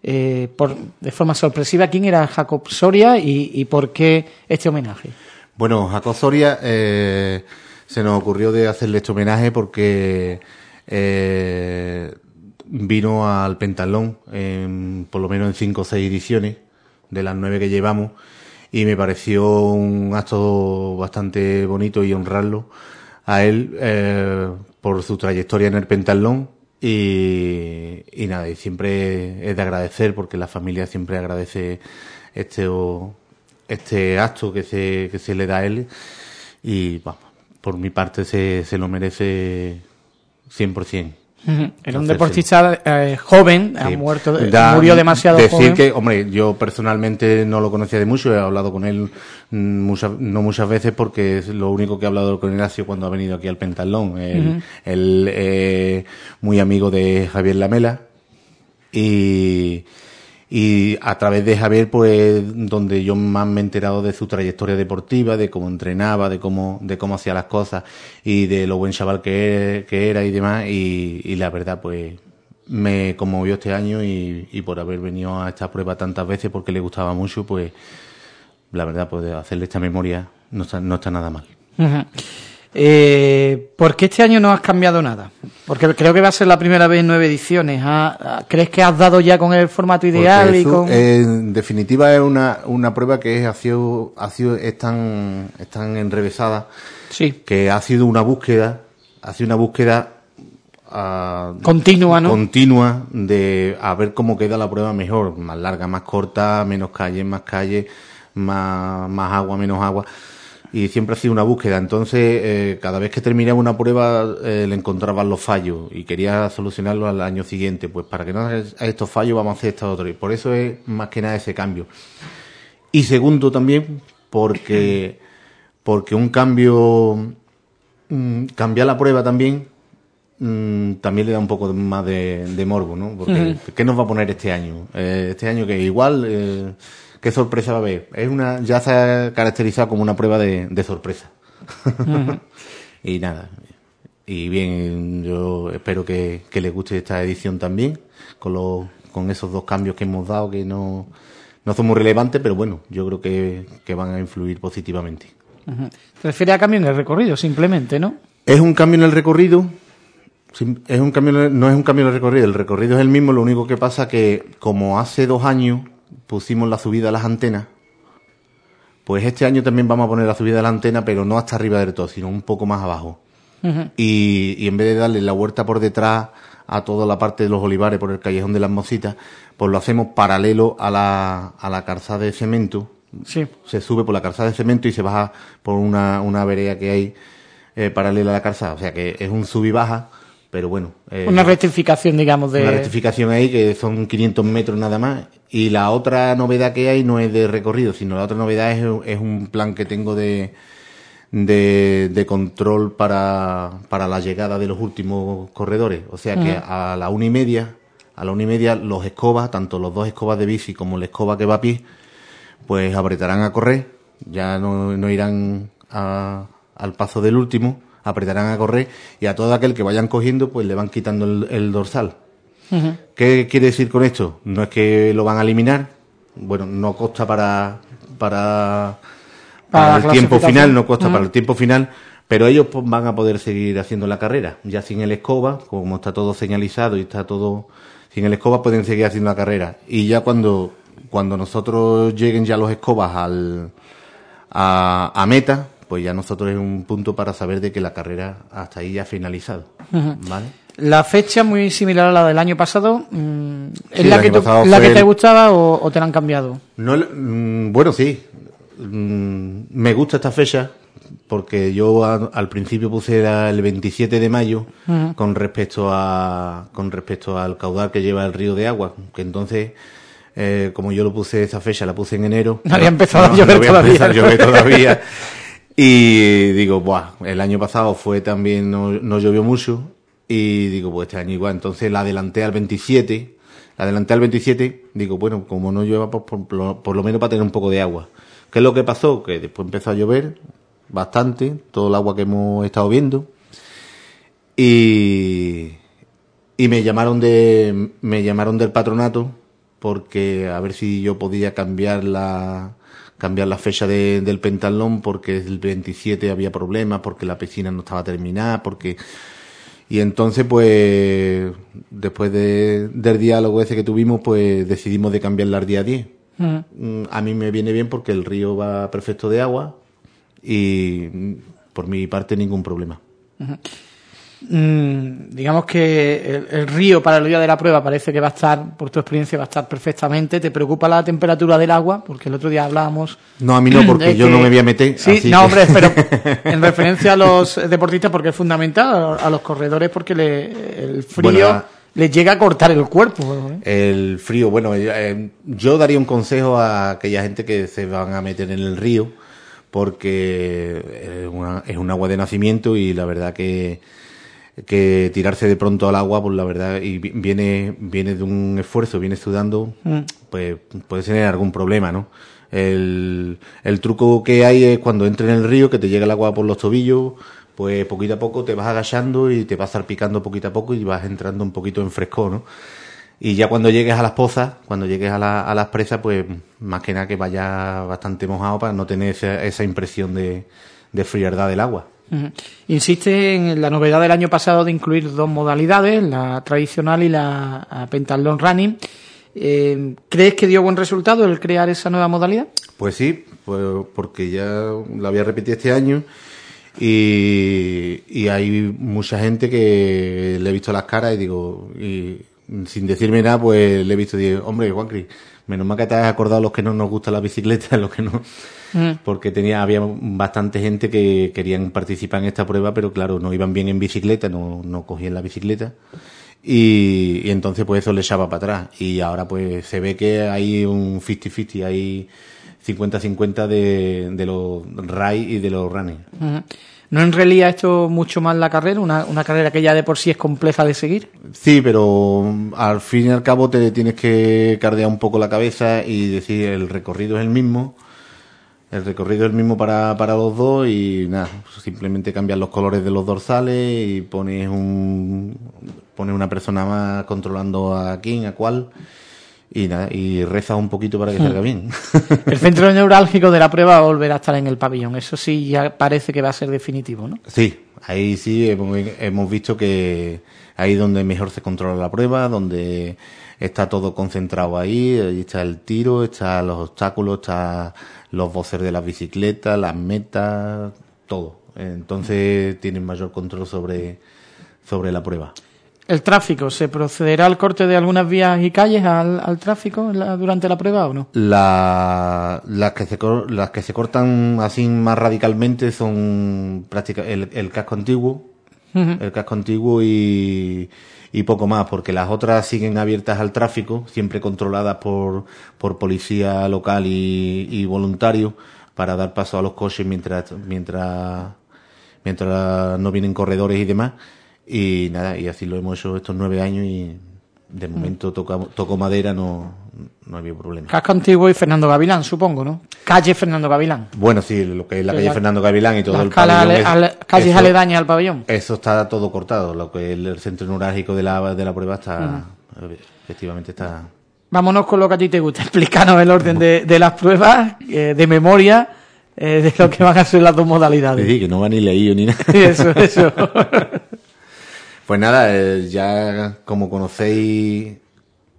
eh, por, de forma sorpresiva quién era Jacob Soria y, por qué este homenaje. Bueno, Jacob Soria eh, se nos ocurrió de hacerle este homenaje porque eh, vino al Pentalón en, por lo menos en cinco o seis ediciones de las nueve que llevamos y me pareció un acto bastante bonito y honrarlo a él por su trayectoria en el Pentalón y, y nada, y siempre es de agradecer porque la familia siempre agradece este este acto que se, que se le da a él y vamos, por mi parte se, se lo merece 100%. Era un deportista eh, joven, ha muerto, eh, Da- murió demasiado decir joven. que, hombre, yo personalmente no lo conocía de mucho, he hablado con él mm, muchas, no muchas veces porque es lo único que he hablado con él ha sido cuando ha venido aquí al Pentalón. Él, él, eh, muy amigo de Javier Lamela y, y a través de Javier, pues, donde yo más me he enterado de su trayectoria deportiva, de cómo entrenaba, de cómo, de cómo hacía las cosas y de lo buen chaval que, que era y demás. Y, y la verdad, pues, me conmovió este año y, y por haber venido a esta prueba tantas veces porque le gustaba mucho, pues, la verdad, pues, hacerle esta memoria no está, no está nada mal. Eh, ¿Por qué este año no has cambiado nada? Porque creo que va a ser la primera vez en nueve ediciones. ¿Ah, ah, ¿Crees que has dado ya con el formato ideal? Y con... eh, en definitiva es una, una prueba que es, ha sido, ha sido, es tan, es tan enrevesada Sí, que ha sido una búsqueda, ha sido una búsqueda ah, continua, ¿no? continua de a ver cómo queda la prueba mejor, más larga, más corta, menos calles, más calles, más, más agua, menos agua. Y siempre ha sido una búsqueda. Entonces, eh, cada vez que terminaba una prueba, eh, le encontraban los fallos y quería solucionarlos al año siguiente. Pues para que no haya estos fallos, vamos a hacer estos otros. Y por eso es más que nada ese cambio. Y segundo también, porque, porque un cambio, mm, cambiar la prueba también, mm, también le da un poco más de, de morbo, ¿no? Porque, ¿qué nos va a poner este año? Eh, este año que igual, ¿qué sorpresa va a haber? Es una, ya se ha caracterizado como una prueba de, de sorpresa. y nada. Y bien, yo espero que, que les guste esta edición también, con los, con esos dos cambios que hemos dado que no, no son muy relevantes, pero bueno, yo creo que, que van a influir positivamente. Refiere a cambio en el recorrido, simplemente, ¿no? Es un cambio en el recorrido. Es un cambio, no es un cambio en el recorrido. El recorrido es el mismo. Lo único que pasa que como hace dos años pusimos la subida a las antenas, pues este año también vamos a poner la subida a la antena, pero no hasta arriba del todo, sino un poco más abajo. Y, y en vez de darle la huerta por detrás a toda la parte de los olivares por el callejón de las mositas, pues lo hacemos paralelo a la, a la calzada de cemento. Sí. Se sube por la calzada de cemento y se baja por una, una vereda que hay eh, paralela a la calzada. O sea que es un sub y baja, pero bueno. eh, Una rectificación, digamos, de... una rectificación ahí que son 500 metros nada más. Y la otra novedad que hay no es de recorrido, sino la otra novedad es, es un plan que tengo de, de, de control para, para la llegada de los últimos corredores. O sea que a la una y media, a la una y media los escobas, tanto los dos escobas de bici como la escoba que va a pie, pues apretarán a correr, ya no, no irán a- al paso del último, apretarán a correr y a todo aquel que vayan cogiendo, pues le van quitando el, el dorsal. Ujú. ¿Qué quiere decir con esto? No es que lo van a eliminar, bueno, no consta para, para, Para el tiempo final, no consta Ujú. para el tiempo final, pero ellos pues, van a poder seguir haciendo la carrera, ya sin el escoba, como está todo señalizado y está todo sin el escoba, pueden seguir haciendo la carrera. Y ya cuando, cuando nosotros lleguen ya los escobas al, a, a meta, pues ya nosotros es un punto para saber de que la carrera hasta ahí ya ha finalizado. ¿Vale? La fecha muy similar a la del año pasado. mm, ¿Es Sí, la que, tú- la que te gustaba o, o te la han cambiado? No, mm, bueno, sí. Mm, Me gusta esta fecha porque yo a- al principio puse el 27 de mayo con respecto a con respecto al caudal que lleva el río de agua, que entonces eh, como yo lo puse esa fecha, la puse en enero. No había empezado a llover había todavía. empezado a llover todavía. Y digo, buah, el año pasado fue también, no, no llovió mucho. Y digo, pues este año igual. Entonces la adelanté al 27. La adelanté al 27. Digo, bueno, como no llueva, pues por, por lo menos para tener un poco de agua. ¿Qué es lo que pasó? Que después empezó a llover bastante, todo el agua que hemos estado viendo. Y, y me llamaron de, me llamaron del patronato porque a ver si yo podía cambiar la cambiar la fecha de- del pentalón porque el 27 había problemas, porque la piscina no estaba terminada, porque y entonces pues después de- del diálogo ese que tuvimos pues decidimos de cambiarla al día 10. Mm, A mí me viene bien porque el río va perfecto de agua y mm, por mi parte ningún problema. Mm, digamos que el, el río para el día de la prueba parece que va a estar, por tu experiencia, va a estar perfectamente. ¿Te preocupa la temperatura del agua? Porque el otro día hablábamos... No, a mí no, porque yo que- no me voy a meter. Sí, así no, que- hombre, pero en referencia a los deportistas porque es fundamental, a los corredores porque le- el frío Bueno, les llega a cortar el cuerpo. ¿eh? El frío, bueno, eh, yo daría un consejo a aquella gente que se van a meter en el río, porque es, una- es un agua de nacimiento y la verdad que, que tirarse de pronto al agua, pues la verdad, y vi- viene, viene de un esfuerzo, viene sudando, pues puede tener algún problema, ¿no? El, el truco que hay es cuando entres en el río, que te llega el agua por los tobillos, pues poquito a poco te vas agachando y te vas salpicando poquito a poco y vas entrando un poquito en fresco, ¿no? Y ya cuando llegues a las pozas, cuando llegues a, la- a las presas, pues más que nada que vaya bastante mojado para no tener esa, esa impresión de, de frialdad del agua. Insiste en la novedad del año pasado de incluir dos modalidades, la tradicional y la pentathlon running. Eh, ¿Crees que dio buen resultado el crear esa nueva modalidad? Pues sí, pues porque ya la voy a repetir este año y, y hay mucha gente que le he visto las caras y digo, y sin decirme nada, pues le he visto y digo, hombre, Juancri, menos mal que te has acordado los que no nos gusta la bicicleta, los que no, porque tenía, había bastante gente que querían participar en esta prueba, pero claro, no iban bien en bicicleta, no, no cogían la bicicleta. Y, y entonces pues eso le echaba para atrás. Y ahora pues se ve que hay un 50-50, hay 50-50 de, de los RAI y de los running. Ujú. ¿No enrelía esto mucho más la carrera? Una, una carrera que ya de por sí es compleja de seguir. Sí, pero mm, al fin y al cabo te tienes que cardear un poco la cabeza y decir el recorrido es el mismo. El recorrido es el mismo para, para los dos y nada, simplemente cambias los colores de los dorsales y pones un pones una persona más controlando a quién, a cuál y nada, y rezas un poquito para que salga bien. El centro neurálgico de la prueba va a volver a estar en el pabellón. Eso sí, ya parece que va a ser definitivo, ¿no? Sí, ahí sí hemos, visto que ahí donde mejor se controla la prueba, donde está todo concentrado ahí, ahí está el tiro, están los obstáculos, está los voces de las bicicletas, las metas, todo. Entonces tienen mayor control sobre, sobre la prueba. El tráfico, ¿se procederá al corte de algunas vías y calles al, al tráfico la- durante la prueba o no? La- las, que se, las que se cortan así más radicalmente son práctica, el, el casco antiguo, el casco antiguo y, y poco más, porque las otras siguen abiertas al tráfico, siempre controladas por, por policía local y, y voluntarios para dar paso a los coches mientras, mientras, mientras no vienen corredores y demás. Y nada, y así lo hemos hecho estos nueve años y de momento toca, toco madera, no, no ha habido problema. Casco Antiguo y Fernando Gavilán, supongo, ¿no? Calle Fernando Gavilán. Bueno, sí, lo que es la Sí, calle Fernando Gavilán y todo el pabellón, ale- es- calles eso- aledañas al pabellón. Eso está todo cortado, lo que es el centro neurálgico de la, de la prueba está, efectivamente está... Vámonos con lo que a ti te gusta. Explícanos el orden de, de las pruebas, eh, de memoria, eh, de lo que van a ser las dos Es modalidades. decir, que no va ni leído ni nada. Eso, eso. Pues nada, eh, ya como conocéis,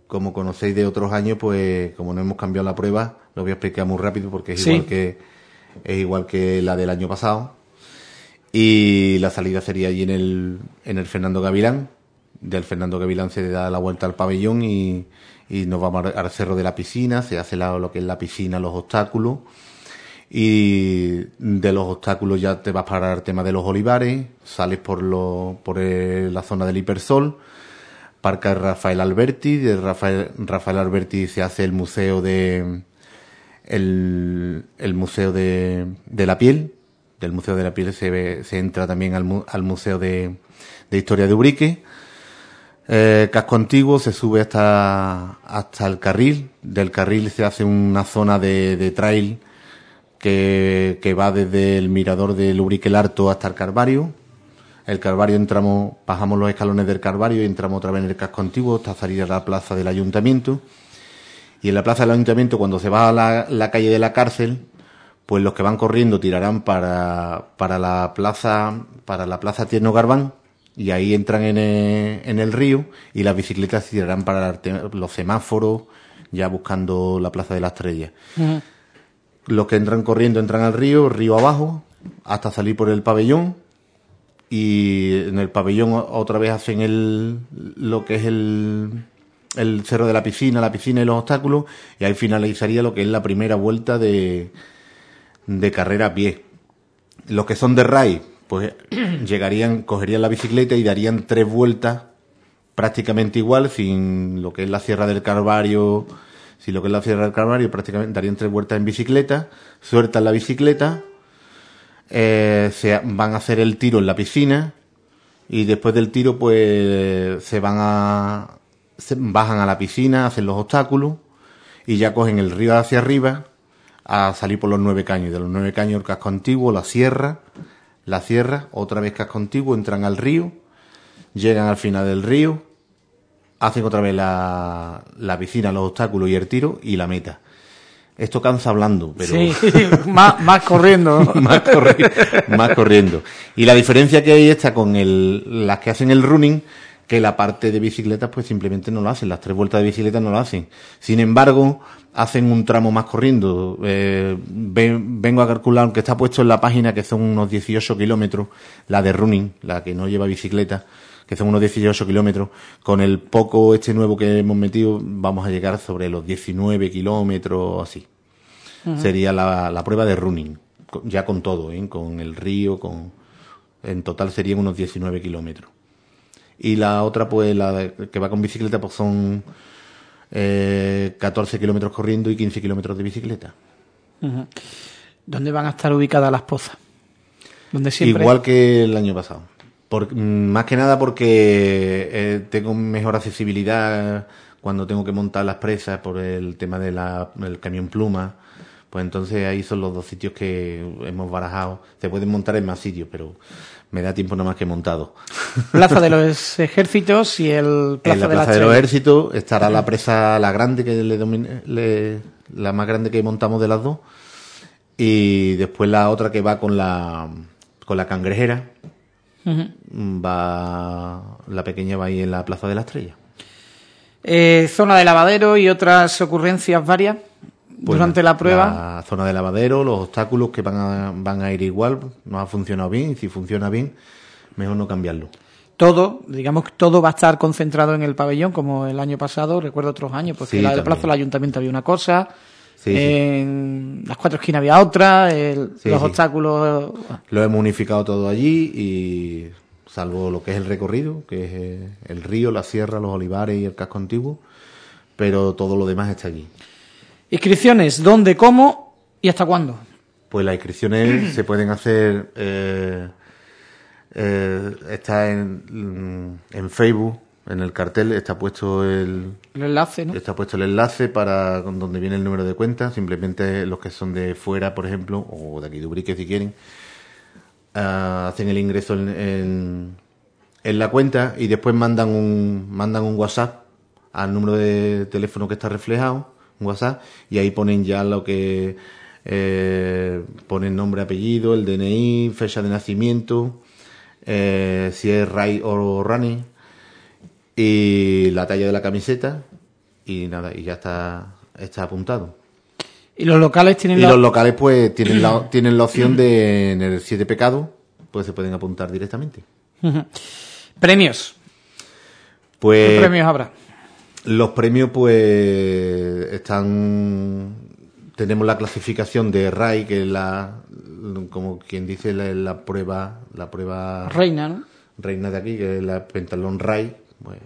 como conocéis de otros años, pues como no hemos cambiado la prueba, lo voy a explicar muy rápido porque es Sí. igual que es igual que la del año pasado. Y la salida sería allí en el, en el Fernando Gavilán. Del Fernando Gavilán se da la vuelta al pabellón y, y nos vamos al cerro de la piscina, se hace la- lo que es la piscina, los obstáculos. Y de los obstáculos ya te vas para el tema de los olivares, sales por, lo, por eh, la zona del Hipersol, Parque Rafael Alberti, de Rafael, Rafael Alberti se hace el museo de el, el museo de, de la piel, del museo de la piel se ve, se entra también al, al museo de, de historia de Ubrique, eh, casco antiguo se sube hasta, hasta el carril. Del carril se hace una zona de, de trail que, va desde el mirador del Ubrique el Harto hasta el Carvario. El Carvario entramos, bajamos los escalones del Carvario y entramos otra vez en el casco antiguo hasta salir a la plaza del ayuntamiento. Y en la plaza del ayuntamiento, cuando se va a la, la calle de la cárcel, pues los que van corriendo tirarán para, para la plaza, para la plaza Tierno Garbán, y ahí entran en el, en el río, y las bicicletas tirarán para los semáforos, ya buscando la plaza de la estrella. Los que entran corriendo entran al río, río abajo, hasta salir por el pabellón, y en el pabellón otra vez hacen el, lo que es el, el cerro de la piscina, la piscina y los obstáculos, y ahí finalizaría lo que es la primera vuelta de, de carrera a pie. Los que son de RAI, pues llegarían, cogerían la bicicleta y darían tres vueltas prácticamente igual, sin lo que es la Sierra del Calvario, si lo que es la Sierra del Calvario, prácticamente darían tres vueltas en bicicleta, sueltan la bicicleta, eh, se van a hacer el tiro en la piscina y después del tiro pues se van a se bajan a la piscina, hacen los obstáculos y ya cogen el río hacia arriba a salir por los nueve caños. De los nueve caños el casco antiguo, la sierra, la sierra, otra vez casco antiguo, entran al río, llegan al final del río, hacen otra vez la, la piscina, los obstáculos y el tiro y la meta. Esto cansa hablando, pero... Sí, más, más corriendo. más, corri más corriendo. Y la diferencia que hay está con el, las que hacen el running, que la parte de bicicletas pues simplemente no lo hacen, las tres vueltas de bicicleta no lo hacen. Sin embargo, hacen un tramo más corriendo. Eh, vengo a calcular, aunque está puesto en la página que son unos 18 kilómetros, la de running, la que no lleva bicicleta, que son unos 18 kilómetros. Con el poco este nuevo que hemos metido, vamos a llegar sobre los 19 kilómetros, así. Sería la, la, prueba de running, ya con todo, ¿eh? con el río, con... En total serían unos 19 kilómetros. Y la otra, pues, la que va con bicicleta, pues son eh, 14 kilómetros corriendo y 15 kilómetros de bicicleta. ¿Dónde van a estar ubicadas las pozas? Igual que el año pasado. Por, mm, más que nada porque eh, tengo mejor accesibilidad cuando tengo que montar las presas por el tema del camión pluma. Pues entonces ahí son los dos sitios que hemos barajado. Se pueden montar en más sitios, pero me da tiempo nada más que montado. Plaza de los Ejércitos y el Plaza, en la Plaza de, los Ejércitos estará la presa, la grande, que le, la más grande que montamos de las dos. Y después la otra que va con la, con la cangrejera. Va, la pequeña va ahí en la Plaza de la Estrella. Eh, zona de lavadero y otras ocurrencias varias. Pues durante la prueba. La zona de lavadero, los obstáculos que van a, van a ir igual, no ha funcionado bien, y si funciona bien, mejor no cambiarlo. Todo, digamos que todo va a estar concentrado en el pabellón, como el año pasado, recuerdo otros años, porque en la del plazo del ayuntamiento había una cosa, en las cuatro esquinas había otra, los obstáculos. Lo hemos unificado todo allí y salvo lo que es el recorrido, que es eh, el río, la sierra, los olivares y el casco antiguo, pero todo lo demás está allí. Inscripciones, ¿dónde, cómo y hasta cuándo? Pues las inscripciones se pueden hacer, eh, eh, está en, en, Facebook, en el cartel está puesto el, el enlace, ¿no? Está puesto el enlace para donde viene el número de cuenta, simplemente los que son de fuera, por ejemplo, o de aquí de Ubrique si quieren, uh, hacen el ingreso en, en, en la cuenta y después mandan un, mandan un WhatsApp al número de teléfono que está reflejado WhatsApp, y ahí ponen ya lo que eh, ponen nombre, apellido, el DNI, fecha de nacimiento, eh, si es Ray o Rani, y la talla de la camiseta, y nada, y ya está, está apuntado. ¿Y los locales tienen y los locales pues tienen la, tienen la opción de en el siete pecados, pues se pueden apuntar directamente. Premios. Pues, ¿Qué premios habrá? Los premios, pues, están. Tenemos la clasificación de RAI, que es la. Como quien dice, la, prueba. La prueba. Reina, ¿no? Reina de aquí, que es la Pentalón RAI.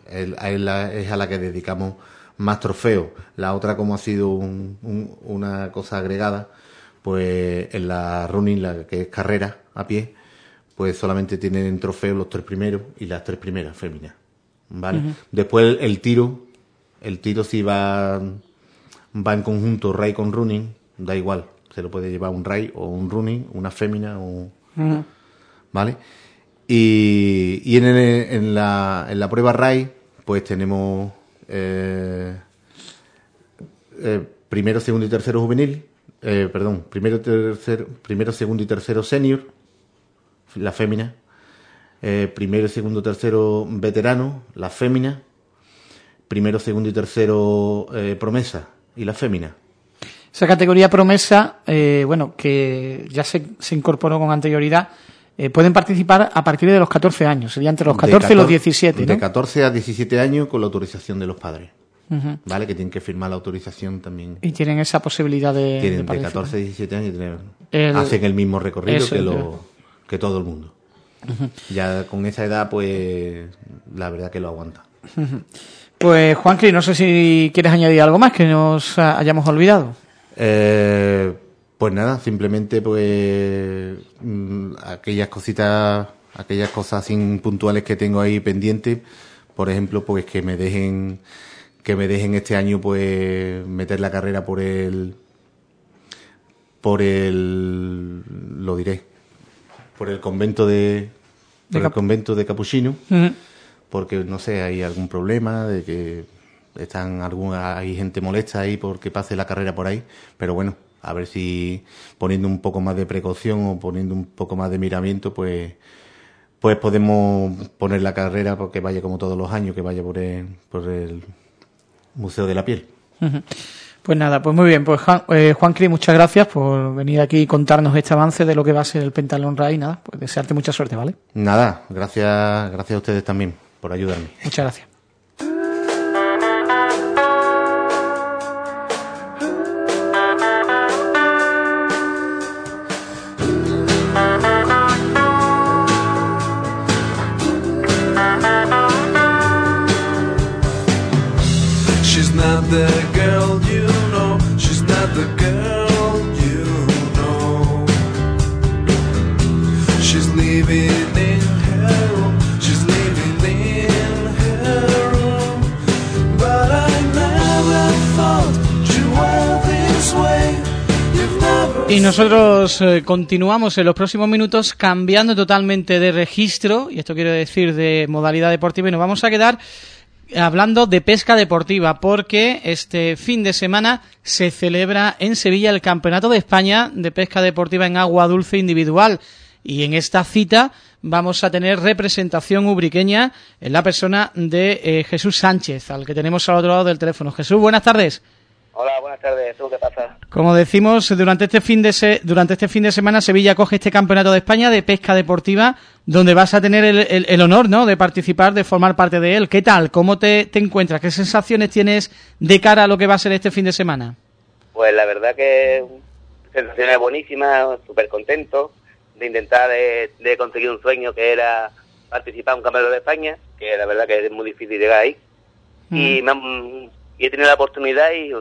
Es, a la que dedicamos más trofeos. La otra, como ha sido una cosa agregada, pues en la running, la que es carrera a pie, pues solamente tienen trofeos los tres primeros y las tres primeras féminas. ¿Vale? Después el tiro, el tiro si va, va en conjunto Ray con Running, da igual. Se lo puede llevar un Ray o un Running, una fémina o... ¿Vale? Y, y en, la, en la prueba Ray, pues tenemos... Eh, eh, primero, segundo y tercero juvenil, eh, perdón, primero, tercero, primero, segundo y tercero senior, la fémina, eh, primero, segundo, tercero veterano, la fémina, primero, segundo y tercero promesa y la fémina. Esa categoría promesa, bueno, que ya se, se incorporó con anterioridad, eh, pueden participar a partir de los 14 años, sería entre los De 14 y los 14 17, De ¿no? 14 a 17 años con la autorización de los padres. ¿Vale? Que tienen que firmar la autorización también. Y tienen esa posibilidad de, Tienen de de participar. 14 a 17 años El- hacen el mismo recorrido Eso, que, lo, que todo el mundo. Ya con esa edad, pues la verdad que lo aguanta. Pues Juanqui, no sé si quieres añadir algo más que nos hayamos olvidado. Eh, pues nada, simplemente pues mm, aquellas cositas, aquellas cosas así puntuales que tengo ahí pendientes, por ejemplo, pues que me dejen que me dejen este año pues meter la carrera por el por el lo diré por el convento de por el convento de Capuchino. Porque no sé hay algún problema de que están alguna hay gente molesta ahí porque pase la carrera por ahí. Pero bueno a ver si poniendo un poco más de precaución o poniendo un poco más de miramiento pues pues podemos poner la carrera porque vaya como todos los años que vaya por el, por el museo de la piel Pues nada, pues muy bien. Pues Juan, eh, Juanqui, muchas gracias por venir aquí y contarnos este avance de lo que va a ser el Pentalón Ray. Nada, pues desearte mucha suerte, ¿vale? nada gracias gracias a ustedes también por ayudarme Muchas gracias. Nosotros eh, continuamos en los próximos minutos cambiando totalmente de registro, y esto quiero decir de modalidad deportiva, y nos vamos a quedar hablando de pesca deportiva, porque este fin de semana se celebra en Sevilla el Campeonato de España de Pesca Deportiva en Agua Dulce Individual. Y en esta cita vamos a tener representación ubriqueña en la persona de eh, Jesús Sánchez, al que tenemos al otro lado del teléfono. Jesús, buenas tardes. Hola, buenas tardes. ¿Tú qué pasa? Como decimos, durante este fin de se- durante este fin de semana Sevilla coge este Campeonato de España de pesca deportiva, donde vas a tener el, el- el honor, ¿no?, de participar, de formar parte de él. ¿Qué tal? ¿Cómo te, te encuentras? ¿Qué sensaciones tienes de cara a lo que va a ser este fin de semana? Pues la verdad que sensaciones buenísimas, súper contento de intentar de, de conseguir un sueño que era participar en un campeonato de España, que la verdad que es muy difícil llegar ahí. Y, me han- y he tenido la oportunidad y,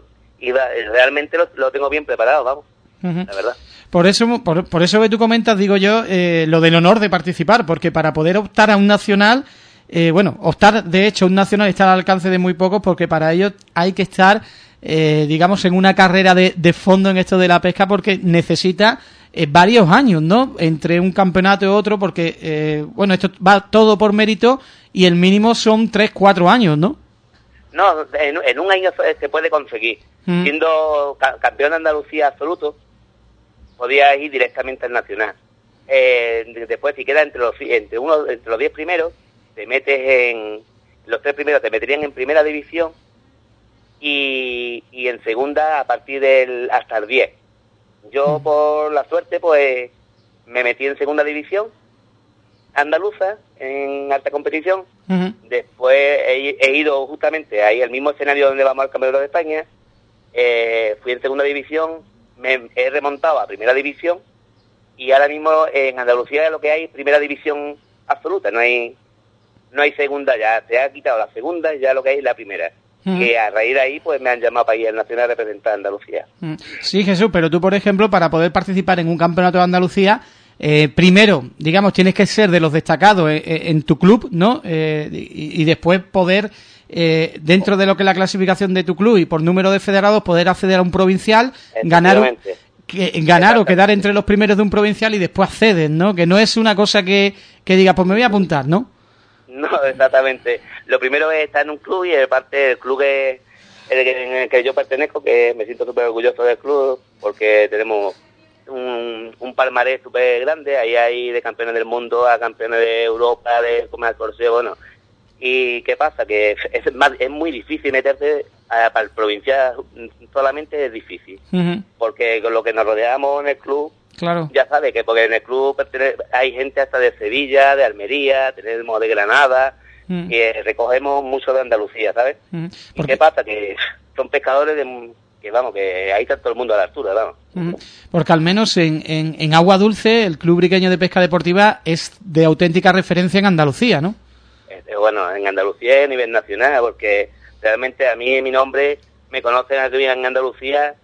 y va- realmente lo, lo tengo bien preparado, vamos, la verdad. Por eso, por, por eso que tú comentas, digo yo, eh, lo del honor de participar, porque para poder optar a un nacional, eh, bueno, optar de hecho a un nacional está al alcance de muy pocos, porque para ello hay que estar, eh, digamos, en una carrera de, de fondo en esto de la pesca, porque necesita eh, varios años, ¿no? Entre un campeonato y otro, porque, eh, bueno, esto va todo por mérito y el mínimo son tres, cuatro años, ¿no? No, en, en un año se puede conseguir. Mm. Siendo ca- campeón de Andalucía absoluto, podías ir directamente al nacional. Eh, de- después, si queda entre los entre uno entre los diez primeros, te metes en los tres primeros te meterían en primera división y, y en segunda a partir del hasta el 10. Yo por la suerte pues me metí en segunda división andaluza en alta competición. Después he, he ido justamente ahí al mismo escenario donde vamos al Campeonato de España. Eh, fui en segunda división, me he remontado a primera división y ahora mismo en Andalucía lo que hay es primera división absoluta, no hay no hay segunda ya, se ha quitado la segunda y ya lo que hay es la primera. Que a raíz de ahí pues me han llamado para ir al Nacional a representar a Andalucía. Sí, Jesús, pero tú, por ejemplo, para poder participar en un campeonato de Andalucía, eh, primero, digamos, tienes que ser de los destacados eh, eh, en tu club, ¿no? Eh, y, y después poder, eh, dentro de lo que es la clasificación de tu club y por número de federados, poder acceder a un provincial, ganar, que, ganar o quedar entre los primeros de un provincial y después accedes, ¿no? Que no es una cosa que, que diga, pues me voy a apuntar, ¿no? No, exactamente. Lo primero es estar en un club y aparte el club es, el en el que yo pertenezco, que me siento súper orgulloso del club, porque tenemos un, un palmarés súper grande, ahí hay de campeones del mundo a campeones de Europa, de Comer Corseo, bueno. ¿Y qué pasa? Que es, más, es muy difícil meterse a- para el provincial, solamente es difícil, Ujú, porque con lo que nos rodeamos en el club, Claro. ya sabe que porque en el club hay gente hasta de Sevilla, de Almería, tenemos de Granada, Mm. que recogemos mucho de Andalucía, ¿sabes? Ujú, ¿Y qué pasa? Que son pescadores de, que vamos, que ahí está todo el mundo a la altura, vamos. Porque al menos en, en, en Agua Dulce, el Club Briqueño de Pesca Deportiva es de auténtica referencia en Andalucía, ¿no? Este, bueno, en Andalucía y a nivel nacional, porque realmente a mí mi nombre me conocen aquí en Andalucía,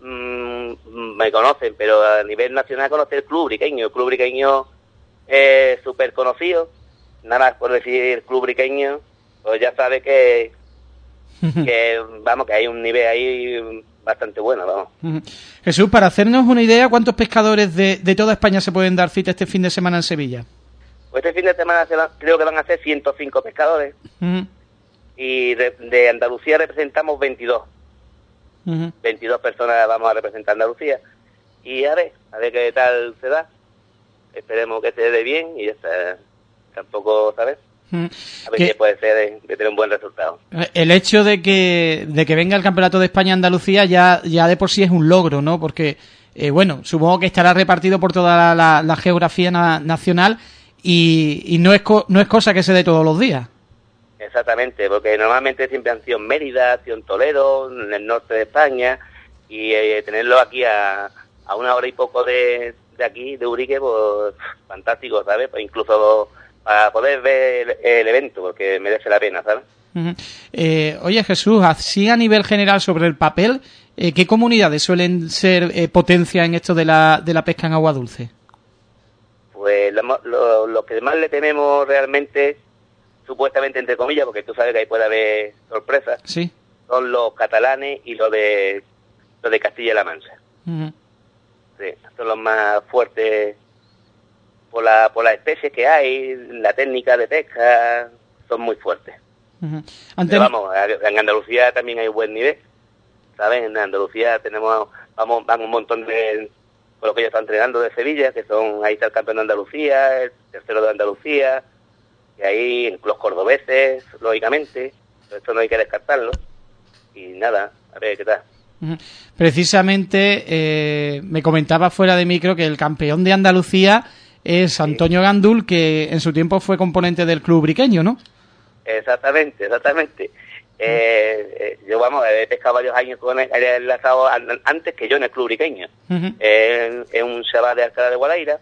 mm, me conocen, pero a nivel nacional conoce el club briqueño. El club briqueño es súper conocido, nada más por decir club briqueño, pues ya sabe que, que, vamos, que hay un nivel ahí bastante bueno, vamos. Jesús, para hacernos una idea, ¿cuántos pescadores de, de toda España se pueden dar cita este fin de semana en Sevilla? Pues este fin de semana se van- creo que van a ser 105 pescadores y de, de Andalucía representamos 22. ujú. 22 personas vamos a representar Andalucía. Y a ver, a ver qué tal se da. Esperemos que se dé bien y ya está. Tampoco, ¿sabes? A ver Que- qué puede ser de, de tener un buen resultado. El hecho de que, de que venga el Campeonato de España a Andalucía ya, ya de por sí es un logro, ¿no? Porque, eh, bueno, supongo que estará repartido por toda la, la- la geografía na- nacional y, y no, es co- no es cosa que se dé todos los días. Exactamente, porque normalmente siempre han sido en Mérida, han sido en Toledo, en el norte de España, y eh, tenerlo aquí a, a una hora y poco de, de aquí, de Urique, pues fantástico, ¿sabes? Pues incluso para poder ver el, el evento, porque merece la pena, ¿sabes? Eh, oye, Jesús, así a nivel general sobre el papel, eh, ¿qué comunidades suelen ser eh, potencia en esto de la, de la pesca en agua dulce? Pues lo, lo- lo que más le tememos realmente, supuestamente entre comillas, porque tú sabes que ahí puede haber sorpresas, Sí. son los catalanes y los de los de Castilla-La Mancha. Sí, son los más fuertes por la por las especies que hay, la técnica de pesca, son muy fuertes. Pero Antes- vamos, en Andalucía también hay buen nivel, ¿sabes? En Andalucía tenemos, vamos, van un montón de, con lo que ellos están entrenando de Sevilla, que son, ahí está el campeón de Andalucía, el tercero de Andalucía, y ahí los cordobeses, lógicamente, esto no hay que descartarlo. Y nada, a ver qué tal. Precisamente eh, me comentaba fuera de micro que el campeón de Andalucía es Antonio Gandul, que en su tiempo fue componente del club briqueño, ¿no? Exactamente, exactamente. Eh, eh, yo, vamos, he pescado varios años con él, él enlazado an- antes que yo en el club riqueño. Ujú. Él es un chaval de Alcalá de Guadaira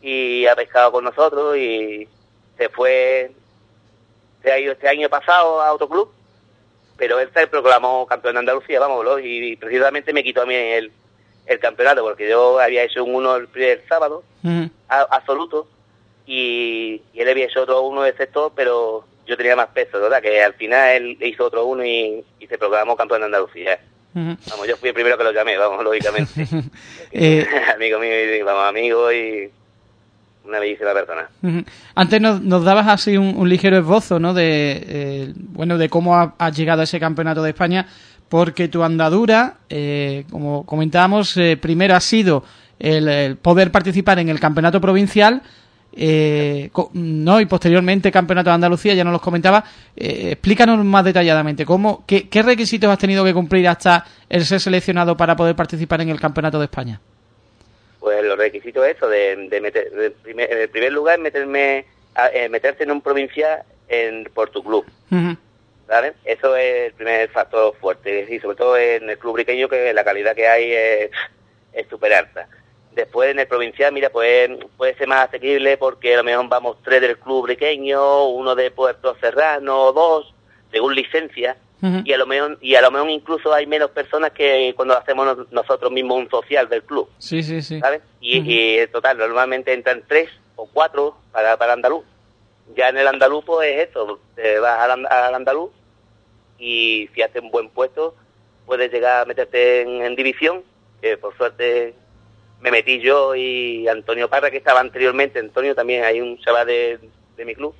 y ha pescado con nosotros y se fue, se ha ido este año pasado a otro club, pero él se proclamó campeón de Andalucía, vamos, y precisamente me quitó a mí el, el campeonato porque yo había hecho un uno el primer sábado a- absoluto y, y él había hecho otro uno de sector, pero yo tenía más peso, ¿verdad? Que al final él hizo otro uno y, y se proclamó campeón de Andalucía. Vamos, yo fui el primero que lo llamé, vamos, lógicamente. Eh, amigo mío, y, vamos, amigo y una bellísima persona. Antes nos, nos dabas así un, un ligero esbozo, ¿no? De eh, bueno, de cómo ha- has llegado a ese campeonato de España, porque tu andadura, eh, como comentábamos, eh, primero ha sido el, el poder participar en el campeonato provincial, eh, co- no y posteriormente campeonato de Andalucía, ya nos los comentaba. Eh, explícanos más detalladamente cómo, qué, qué requisitos has tenido que cumplir hasta el ser seleccionado para poder participar en el campeonato de España. Pues los requisitos eso de, de meter, de primer- en el primer lugar meterme, a- eh, meterse en un provincial en, por tu club. Ujú. ¿Sabes? Eso es el primer factor fuerte, y sobre todo en el club briqueño que la calidad que hay es es súper alta. Después en el provincial, mira, pues puede ser más asequible porque a lo mejor vamos tres del club briqueño, uno de Puerto Serrano, dos, según licencia, y a lo mejor y a lo mejor incluso hay menos personas que cuando hacemos nos- nosotros mismos un social del club, Sí, sí, sí. ¿sabes? Y, en total, normalmente entran tres o cuatro para, para andaluz. Ya en el andaluz, pues es esto, te vas al, al andaluz y si haces un buen puesto, puedes llegar a meterte en, en división, que por suerte me metí yo y Antonio Parra, que estaba anteriormente, Antonio también hay un chaval de, de mi club,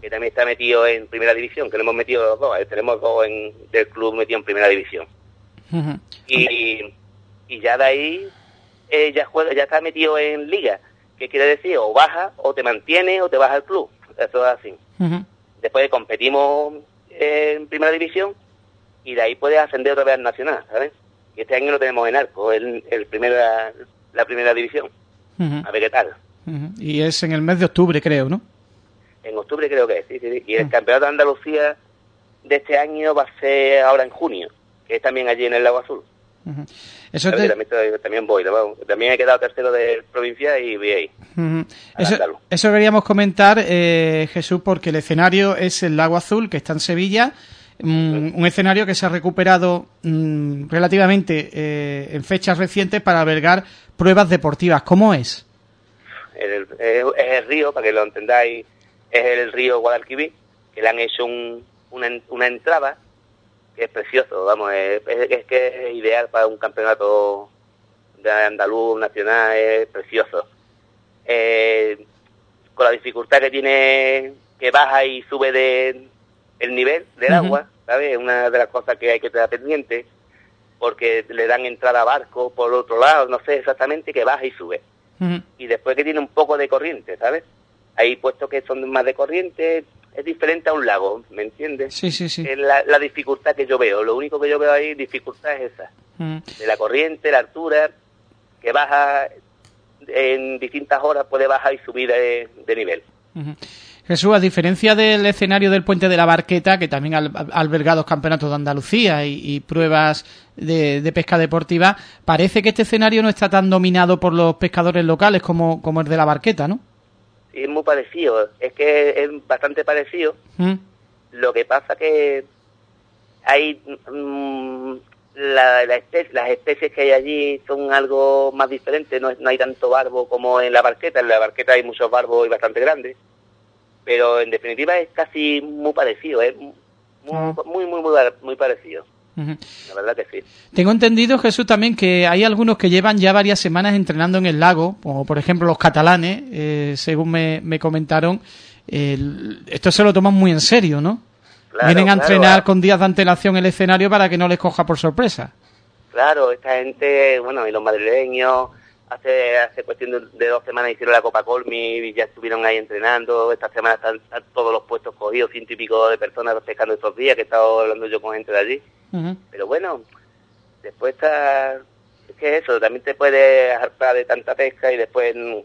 que también está metido en primera división, que lo hemos metido los dos, tenemos dos en, del club metido en primera división. Y, y ya de ahí eh, ya juega, ya está metido en liga. ¿Qué quiere decir? O baja, o te mantiene, o te vas al club. Eso es así. Ujú. Después competimos en primera división y de ahí puedes ascender otra vez al nacional, ¿sabes? Y este año lo tenemos en arco, el, el primera, la primera división. A ver qué tal. Y es en el mes de octubre, creo, ¿no? En octubre creo que es, sí, sí, sí. Y el campeonato de Andalucía de este año va a ser ahora en junio, que es también allí en el Lago Azul. Eso También, voy, también he quedado tercero de provincia y voy ahí. Eso, eso queríamos comentar, eh, Jesús, porque el escenario es el Lago Azul, que está en Sevilla, mm, un escenario que se ha recuperado mm, relativamente eh, en fechas recientes para albergar pruebas deportivas. ¿Cómo es? El- es, es el río, para que lo entendáis, es el río Guadalquivir, que le han hecho un- una entrada que es precioso, vamos, es, que es ideal para un campeonato de andaluz nacional, es precioso. Eh, con la dificultad que tiene, que baja y sube de el nivel del agua, ¿sabes? Es una de las cosas que hay que tener pendiente, porque le dan entrada a barco por otro lado, no sé exactamente, que baja y sube y después que tiene un poco de corriente, ¿sabes? Hay puestos que son más de corriente, es diferente a un lago, ¿me entiendes? Sí, sí, sí. Es la, la dificultad que yo veo, lo único que yo veo ahí, dificultad es esa, Ujú. de la corriente, la altura, que baja en distintas horas, puede bajar y subir de, de nivel. Jesús, a diferencia del escenario del Puente de la Barqueta, que también ha ha albergado campeonatos de Andalucía y, y pruebas de, de pesca deportiva, parece que este escenario no está tan dominado por los pescadores locales como, como el de la Barqueta, ¿no? Es muy parecido, es que es bastante parecido, Mm, Lo que pasa que hay mm, la, la espe- las especies que hay allí son algo más diferentes, no, no hay tanto barbo como en la barqueta, en la barqueta hay muchos barbos y bastante grandes, pero en definitiva es casi muy parecido, es muy, Ah. muy, muy, muy, muy parecido, la verdad que sí. Tengo entendido, Jesús, también que hay algunos que llevan ya varias semanas entrenando en el lago, como por ejemplo los catalanes, eh, según me, me comentaron. el- esto se lo toman muy en serio, ¿no? Claro, Vienen a claro, entrenar ah. con días de antelación el escenario para que no les coja por sorpresa. Claro, esta gente, bueno, y los madrileños, hace hace cuestión de, de dos semanas hicieron la Copa Colmi y ya estuvieron ahí entrenando. Esta semana están, están todos los puestos cogidos, ciento y pico de personas pescando estos días, que he estado hablando yo con gente de allí. Pero bueno, después está... Es que eso, también te puede hartar de tanta pesca y después, mm,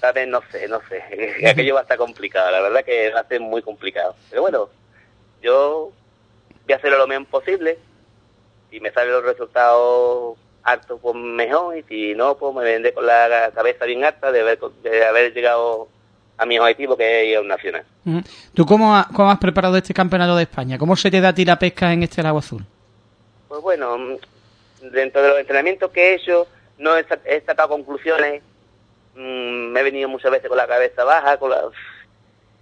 ¿sabes? No sé, no sé. Aquello va a estar complicado, la verdad que va a ser muy complicado. Pero bueno, yo voy a hacerlo lo mejor posible. Si me salen los resultados altos, pues mejor. Y si no, pues me vendré con la cabeza bien alta de haber, de haber llegado a mi objetivo, que es ir a un nacional. ¿Tú cómo, ha- cómo has preparado este campeonato de España? ¿Cómo se te da a ti la pesca en este lago azul? Pues bueno, mm, dentro de los entrenamientos que he hecho, no he, sa- he sacado conclusiones. Mm, me he venido muchas veces con la cabeza baja, con la...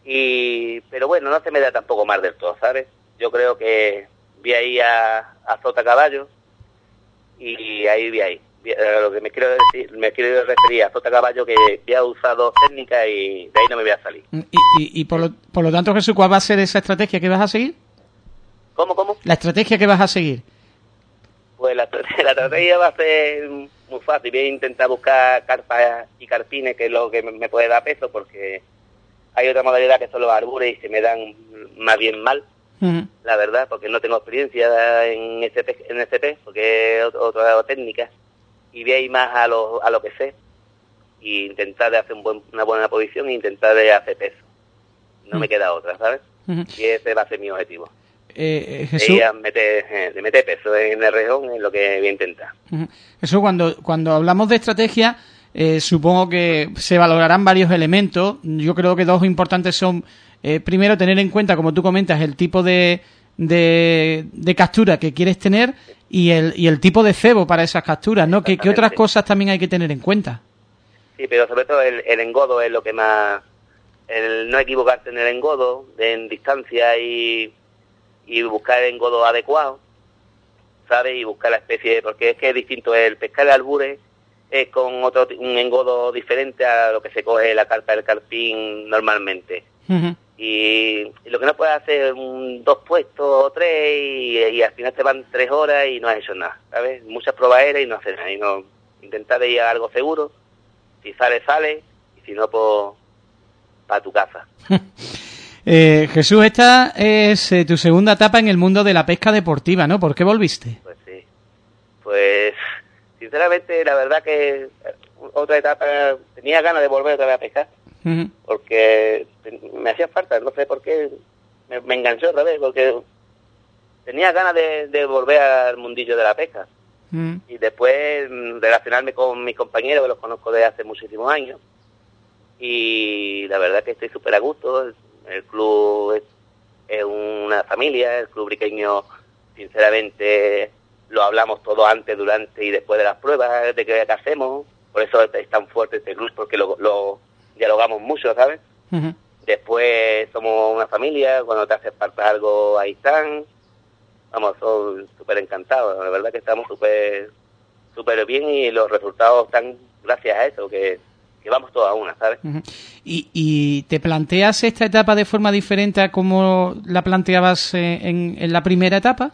y pero bueno, no se me da tampoco mal del todo, ¿sabes? Yo creo que vi ahí a, a Zota Caballo y ahí vi ahí. Vi- a lo que me quiero decir, me quiero referir a Zota Caballo que había usado técnicas y de ahí no me voy a salir. Y, y- y por, lo, por lo tanto, Jesús, ¿cuál va a ser esa estrategia que vas a seguir? ¿Cómo, cómo? La estrategia que vas a seguir. Pues la, la estrategia va a ser muy fácil. Voy a intentar buscar carpas y carpines, que es lo que me, puede dar peso, porque hay otra modalidad que son los arbures y se me dan más bien mal, la verdad, porque no tengo experiencia en SP, en SP porque es ot- otra técnica. Y voy a ir más a lo, a lo que sé y intentar de hacer un buen- una buena posición e intentar de hacer peso. No me queda otra, ¿sabes? Y ese va a ser mi objetivo. Eh, eh, De Jesús, ir a meter, eh, de meter peso en el rejón es lo que voy a intentar. Ujú. Jesús, cuando, cuando hablamos de estrategia, eh, supongo que se valorarán varios elementos. Yo creo que dos importantes son, eh, primero, tener en cuenta, como tú comentas, el tipo de, de, de captura que quieres tener y el, y el tipo de cebo para esas capturas, ¿no? ¿Qué, qué otras cosas también hay que tener en cuenta? Sí, pero sobre todo el, el engodo es lo que más... El no equivocarte en el engodo, en distancia y, y buscar el engodo adecuado, ¿sabes? Y buscar la especie, porque es que es distinto el pescar el albure es con otro un engodo diferente a lo que se coge la carpa del carpín normalmente. Y, y lo que no puedes hacer un, dos puestos o tres y, y al final te van tres horas y no has hecho nada, ¿sabes? Muchas probaderas y no haces nada. Y no, intentar ir a algo seguro. Si sale, sale. Y si no, pues para tu casa. Eh, Jesús, esta es eh, tu segunda etapa en el mundo de la pesca deportiva, ¿no? ¿Por qué volviste? Pues sí. Pues, sinceramente, la verdad que eh, otra etapa, tenía ganas de volver otra vez a pescar. Porque me hacía falta, no sé por qué, me, me enganchó otra vez, porque tenía ganas de, de volver al mundillo de la pesca y después mm, relacionarme con mis compañeros que los conozco desde hace muchísimos años y la verdad que estoy súper a gusto, el, club es, es una familia, el club briqueño sinceramente lo hablamos todo antes, durante y después de las pruebas de que, que hacemos, por eso es tan fuerte este club, porque lo, lo dialogamos mucho, ¿sabes? Después somos una familia, cuando te hace falta algo, ahí están. Vamos, son súper encantados. La verdad que estamos súper súper bien y los resultados están gracias a eso, que, que vamos todos a una, ¿sabes? ¿Y, y te planteas esta etapa de forma diferente a como la planteabas eh, en, en la primera etapa?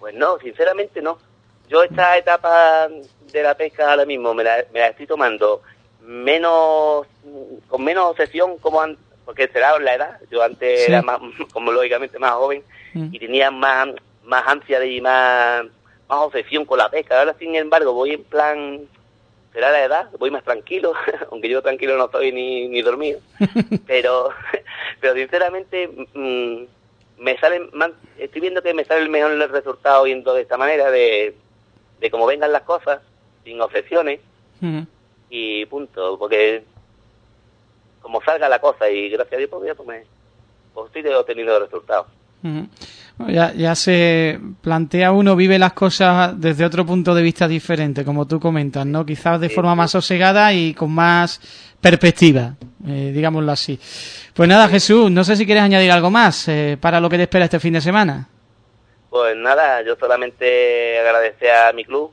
Pues no, sinceramente no. Yo esta etapa de la pesca ahora mismo me la, me la estoy tomando menos con menos obsesión como an- porque será la edad. Yo antes Sí. era más, como lógicamente más joven Mm. y tenía más más ansia y más más obsesión con la pesca. Ahora sin embargo voy en plan será la edad, voy más tranquilo, aunque yo tranquilo no estoy ni, ni dormido. pero pero sinceramente mm, me salen estoy viendo que me sale el mejor el resultado yendo de esta manera de, de cómo vengan las cosas sin obsesiones. Y punto porque como salga la cosa y gracias a Dios pues, ya, pues, me, pues estoy obteniendo resultados Ya, ya se plantea uno, vive las cosas desde otro punto de vista diferente, como tú comentas, ¿no? Quizás de forma más sosegada y con más perspectiva, eh, digámoslo así. Pues nada, Jesús, no sé si quieres añadir algo más eh, para lo que te espera este fin de semana. Pues nada, yo solamente agradecer a mi club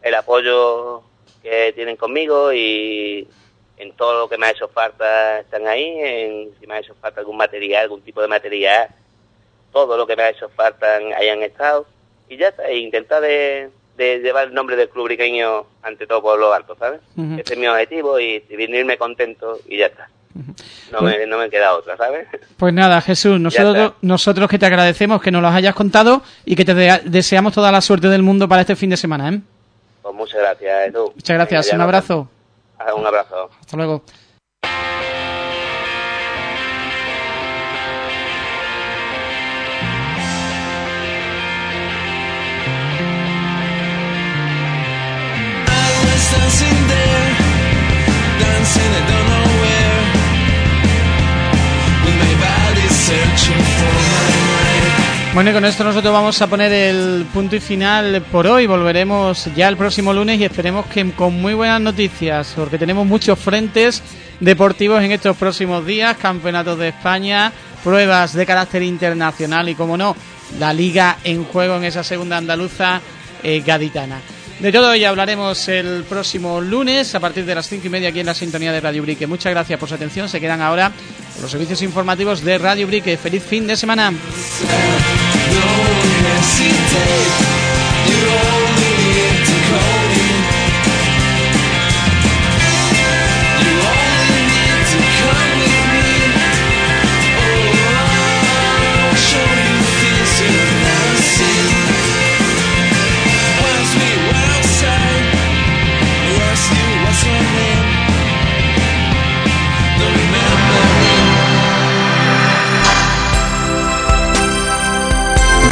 el apoyo que tienen conmigo y en todo lo que me ha hecho falta están ahí, en, si me ha hecho falta algún material, algún tipo de material, todo lo que me ha hecho falta hayan estado y ya está, e intentar de, de llevar el nombre del club briqueño ante todo por lo alto, ¿sabes? Ese es mi objetivo y, y venirme contento y ya está. No me, no me queda otra, ¿sabes? Pues nada, Jesús, nosotros, nosotros que te agradecemos que nos los hayas contado y que te de- deseamos toda la suerte del mundo para este fin de semana, ¿eh? Pues muchas gracias, Edu. Muchas gracias, Venga, un abrazo. vemos. Un abrazo. Hasta luego. Bueno, y con esto nosotros vamos a poner el punto y final por hoy. Volveremos ya el próximo lunes y esperemos que con muy buenas noticias, porque tenemos muchos frentes deportivos en estos próximos días, campeonatos de España, pruebas de carácter internacional y, como no, la liga en juego en esa segunda andaluza eh, gaditana. De todo ello hablaremos el próximo lunes a partir de las cinco y media aquí en la sintonía de Radio Brique. Muchas gracias por su atención. Se quedan ahora los servicios informativos de Radio Brique. Feliz fin de semana.